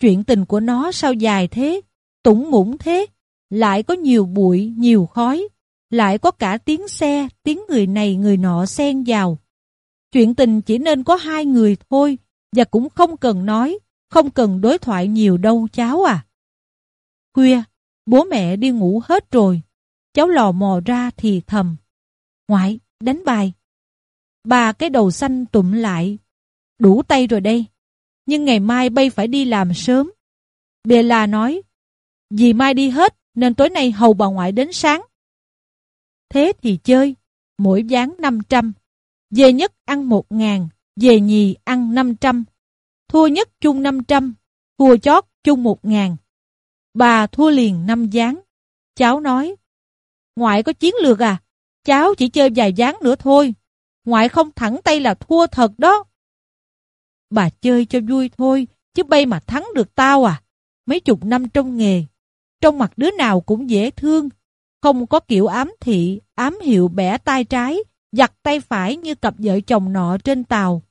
chuyện tình của nó sao dài thế, tủng mũng thế, lại có nhiều bụi, nhiều khói, lại có cả tiếng xe, tiếng người này người nọ xen vào. Chuyện tình chỉ nên có hai người thôi, và cũng không cần nói, không cần đối thoại nhiều đâu cháu à. Khuya, bố mẹ đi ngủ hết rồi, cháu lò mò ra thì thầm. Ngoại, đánh bài. Bà cái đầu xanh tụm lại. Đủ tay rồi đây, nhưng ngày mai bay phải đi làm sớm. Bella nói, vì mai đi hết nên tối nay hầu bà ngoại đến sáng. Thế thì chơi, mỗi ván 500, về nhất ăn 1 ngàn, về nhì ăn 500, thua nhất chung 500, thua chót chung 1 ngàn. Bà thua liền 5 ván. Cháu nói, ngoại có chiến lược à? Cháu chỉ chơi vài ván nữa thôi. Ngoại không thẳng tay là thua thật đó. Bà chơi cho vui thôi, chứ bay mà thắng được tao à? Mấy chục năm trong nghề, trong mặt đứa nào cũng dễ thương, không có kiểu ám thị, ám hiệu bẻ tay trái, giặt tay phải như cặp vợ chồng nọ trên tàu.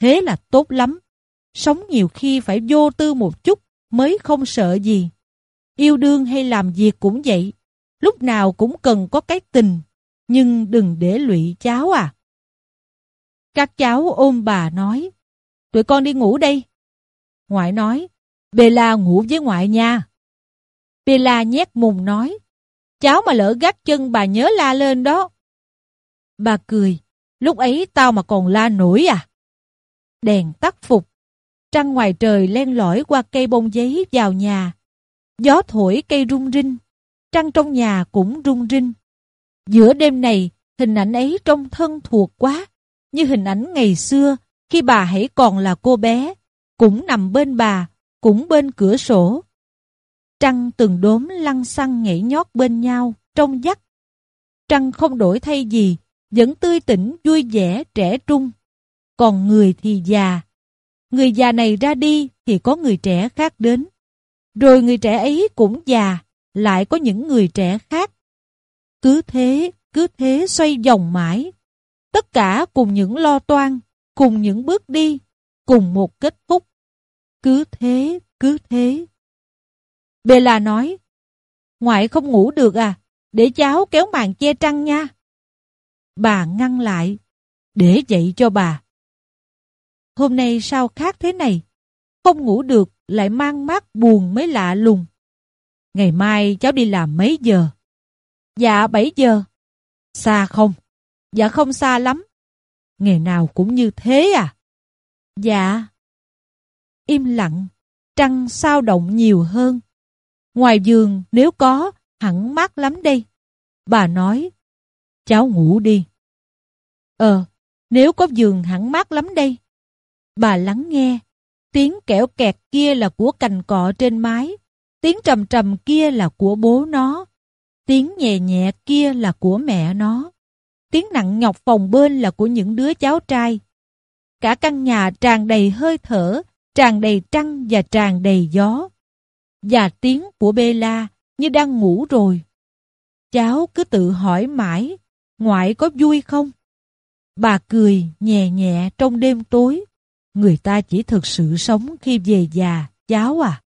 Thế là tốt lắm. Sống nhiều khi phải vô tư một chút mới không sợ gì. Yêu đương hay làm việc cũng vậy. Lúc nào cũng cần có cái tình, nhưng đừng để lụy cháu à. Các cháu ôm bà nói, tụi con đi ngủ đây. Ngoại nói, Bella ngủ với ngoại nha. Bella nhét mùng nói, cháu mà lỡ gác chân bà nhớ la lên đó. Bà cười, lúc ấy tao mà còn la nổi à. Đèn tắt phục, trăng ngoài trời len lỏi qua cây bông giấy vào nhà. Gió thổi cây rung rinh, trăng trong nhà cũng rung rinh. Giữa đêm này, hình ảnh ấy trông thân thuộc quá, như hình ảnh ngày xưa khi bà hãy còn là cô bé, cũng nằm bên bà, cũng bên cửa sổ. Trăng từng đốm lăn xăng nhảy nhót bên nhau, trong dắt. Trăng không đổi thay gì, vẫn tươi tỉnh, vui vẻ, trẻ trung. Còn người thì già. Người già này ra đi thì có người trẻ khác đến. Rồi người trẻ ấy cũng già, lại có những người trẻ khác. Cứ thế, cứ thế xoay vòng mãi. Tất cả cùng những lo toan, cùng những bước đi, cùng một kết thúc. Cứ thế, cứ thế. Bella nói, ngoại không ngủ được à, để cháu kéo màn che trăng nha. Bà ngăn lại, để dậy cho bà. Hôm nay sao khác thế này? Không ngủ được, lại mang mát buồn mới lạ lùng. Ngày mai cháu đi làm mấy giờ? Dạ 7 giờ. Xa không? Dạ không xa lắm. Ngày nào cũng như thế à? Dạ. Im lặng, trăng sao động nhiều hơn. Ngoài giường nếu có, hẳn mát lắm đây. Bà nói, cháu ngủ đi. Ờ, nếu có giường hẳn mát lắm đây. Bà lắng nghe, tiếng kẻo kẹt kia là của cành cọ trên mái, tiếng trầm trầm kia là của bố nó, tiếng nhẹ nhẹ kia là của mẹ nó, tiếng nặng nhọc phòng bên là của những đứa cháu trai. Cả căn nhà tràn đầy hơi thở, tràn đầy trăng và tràn đầy gió. Và tiếng của Bella như đang ngủ rồi. Cháu cứ tự hỏi mãi, ngoại có vui không? Bà cười nhẹ nhẹ trong đêm tối. Người ta chỉ thực sự sống khi về già, cháu à.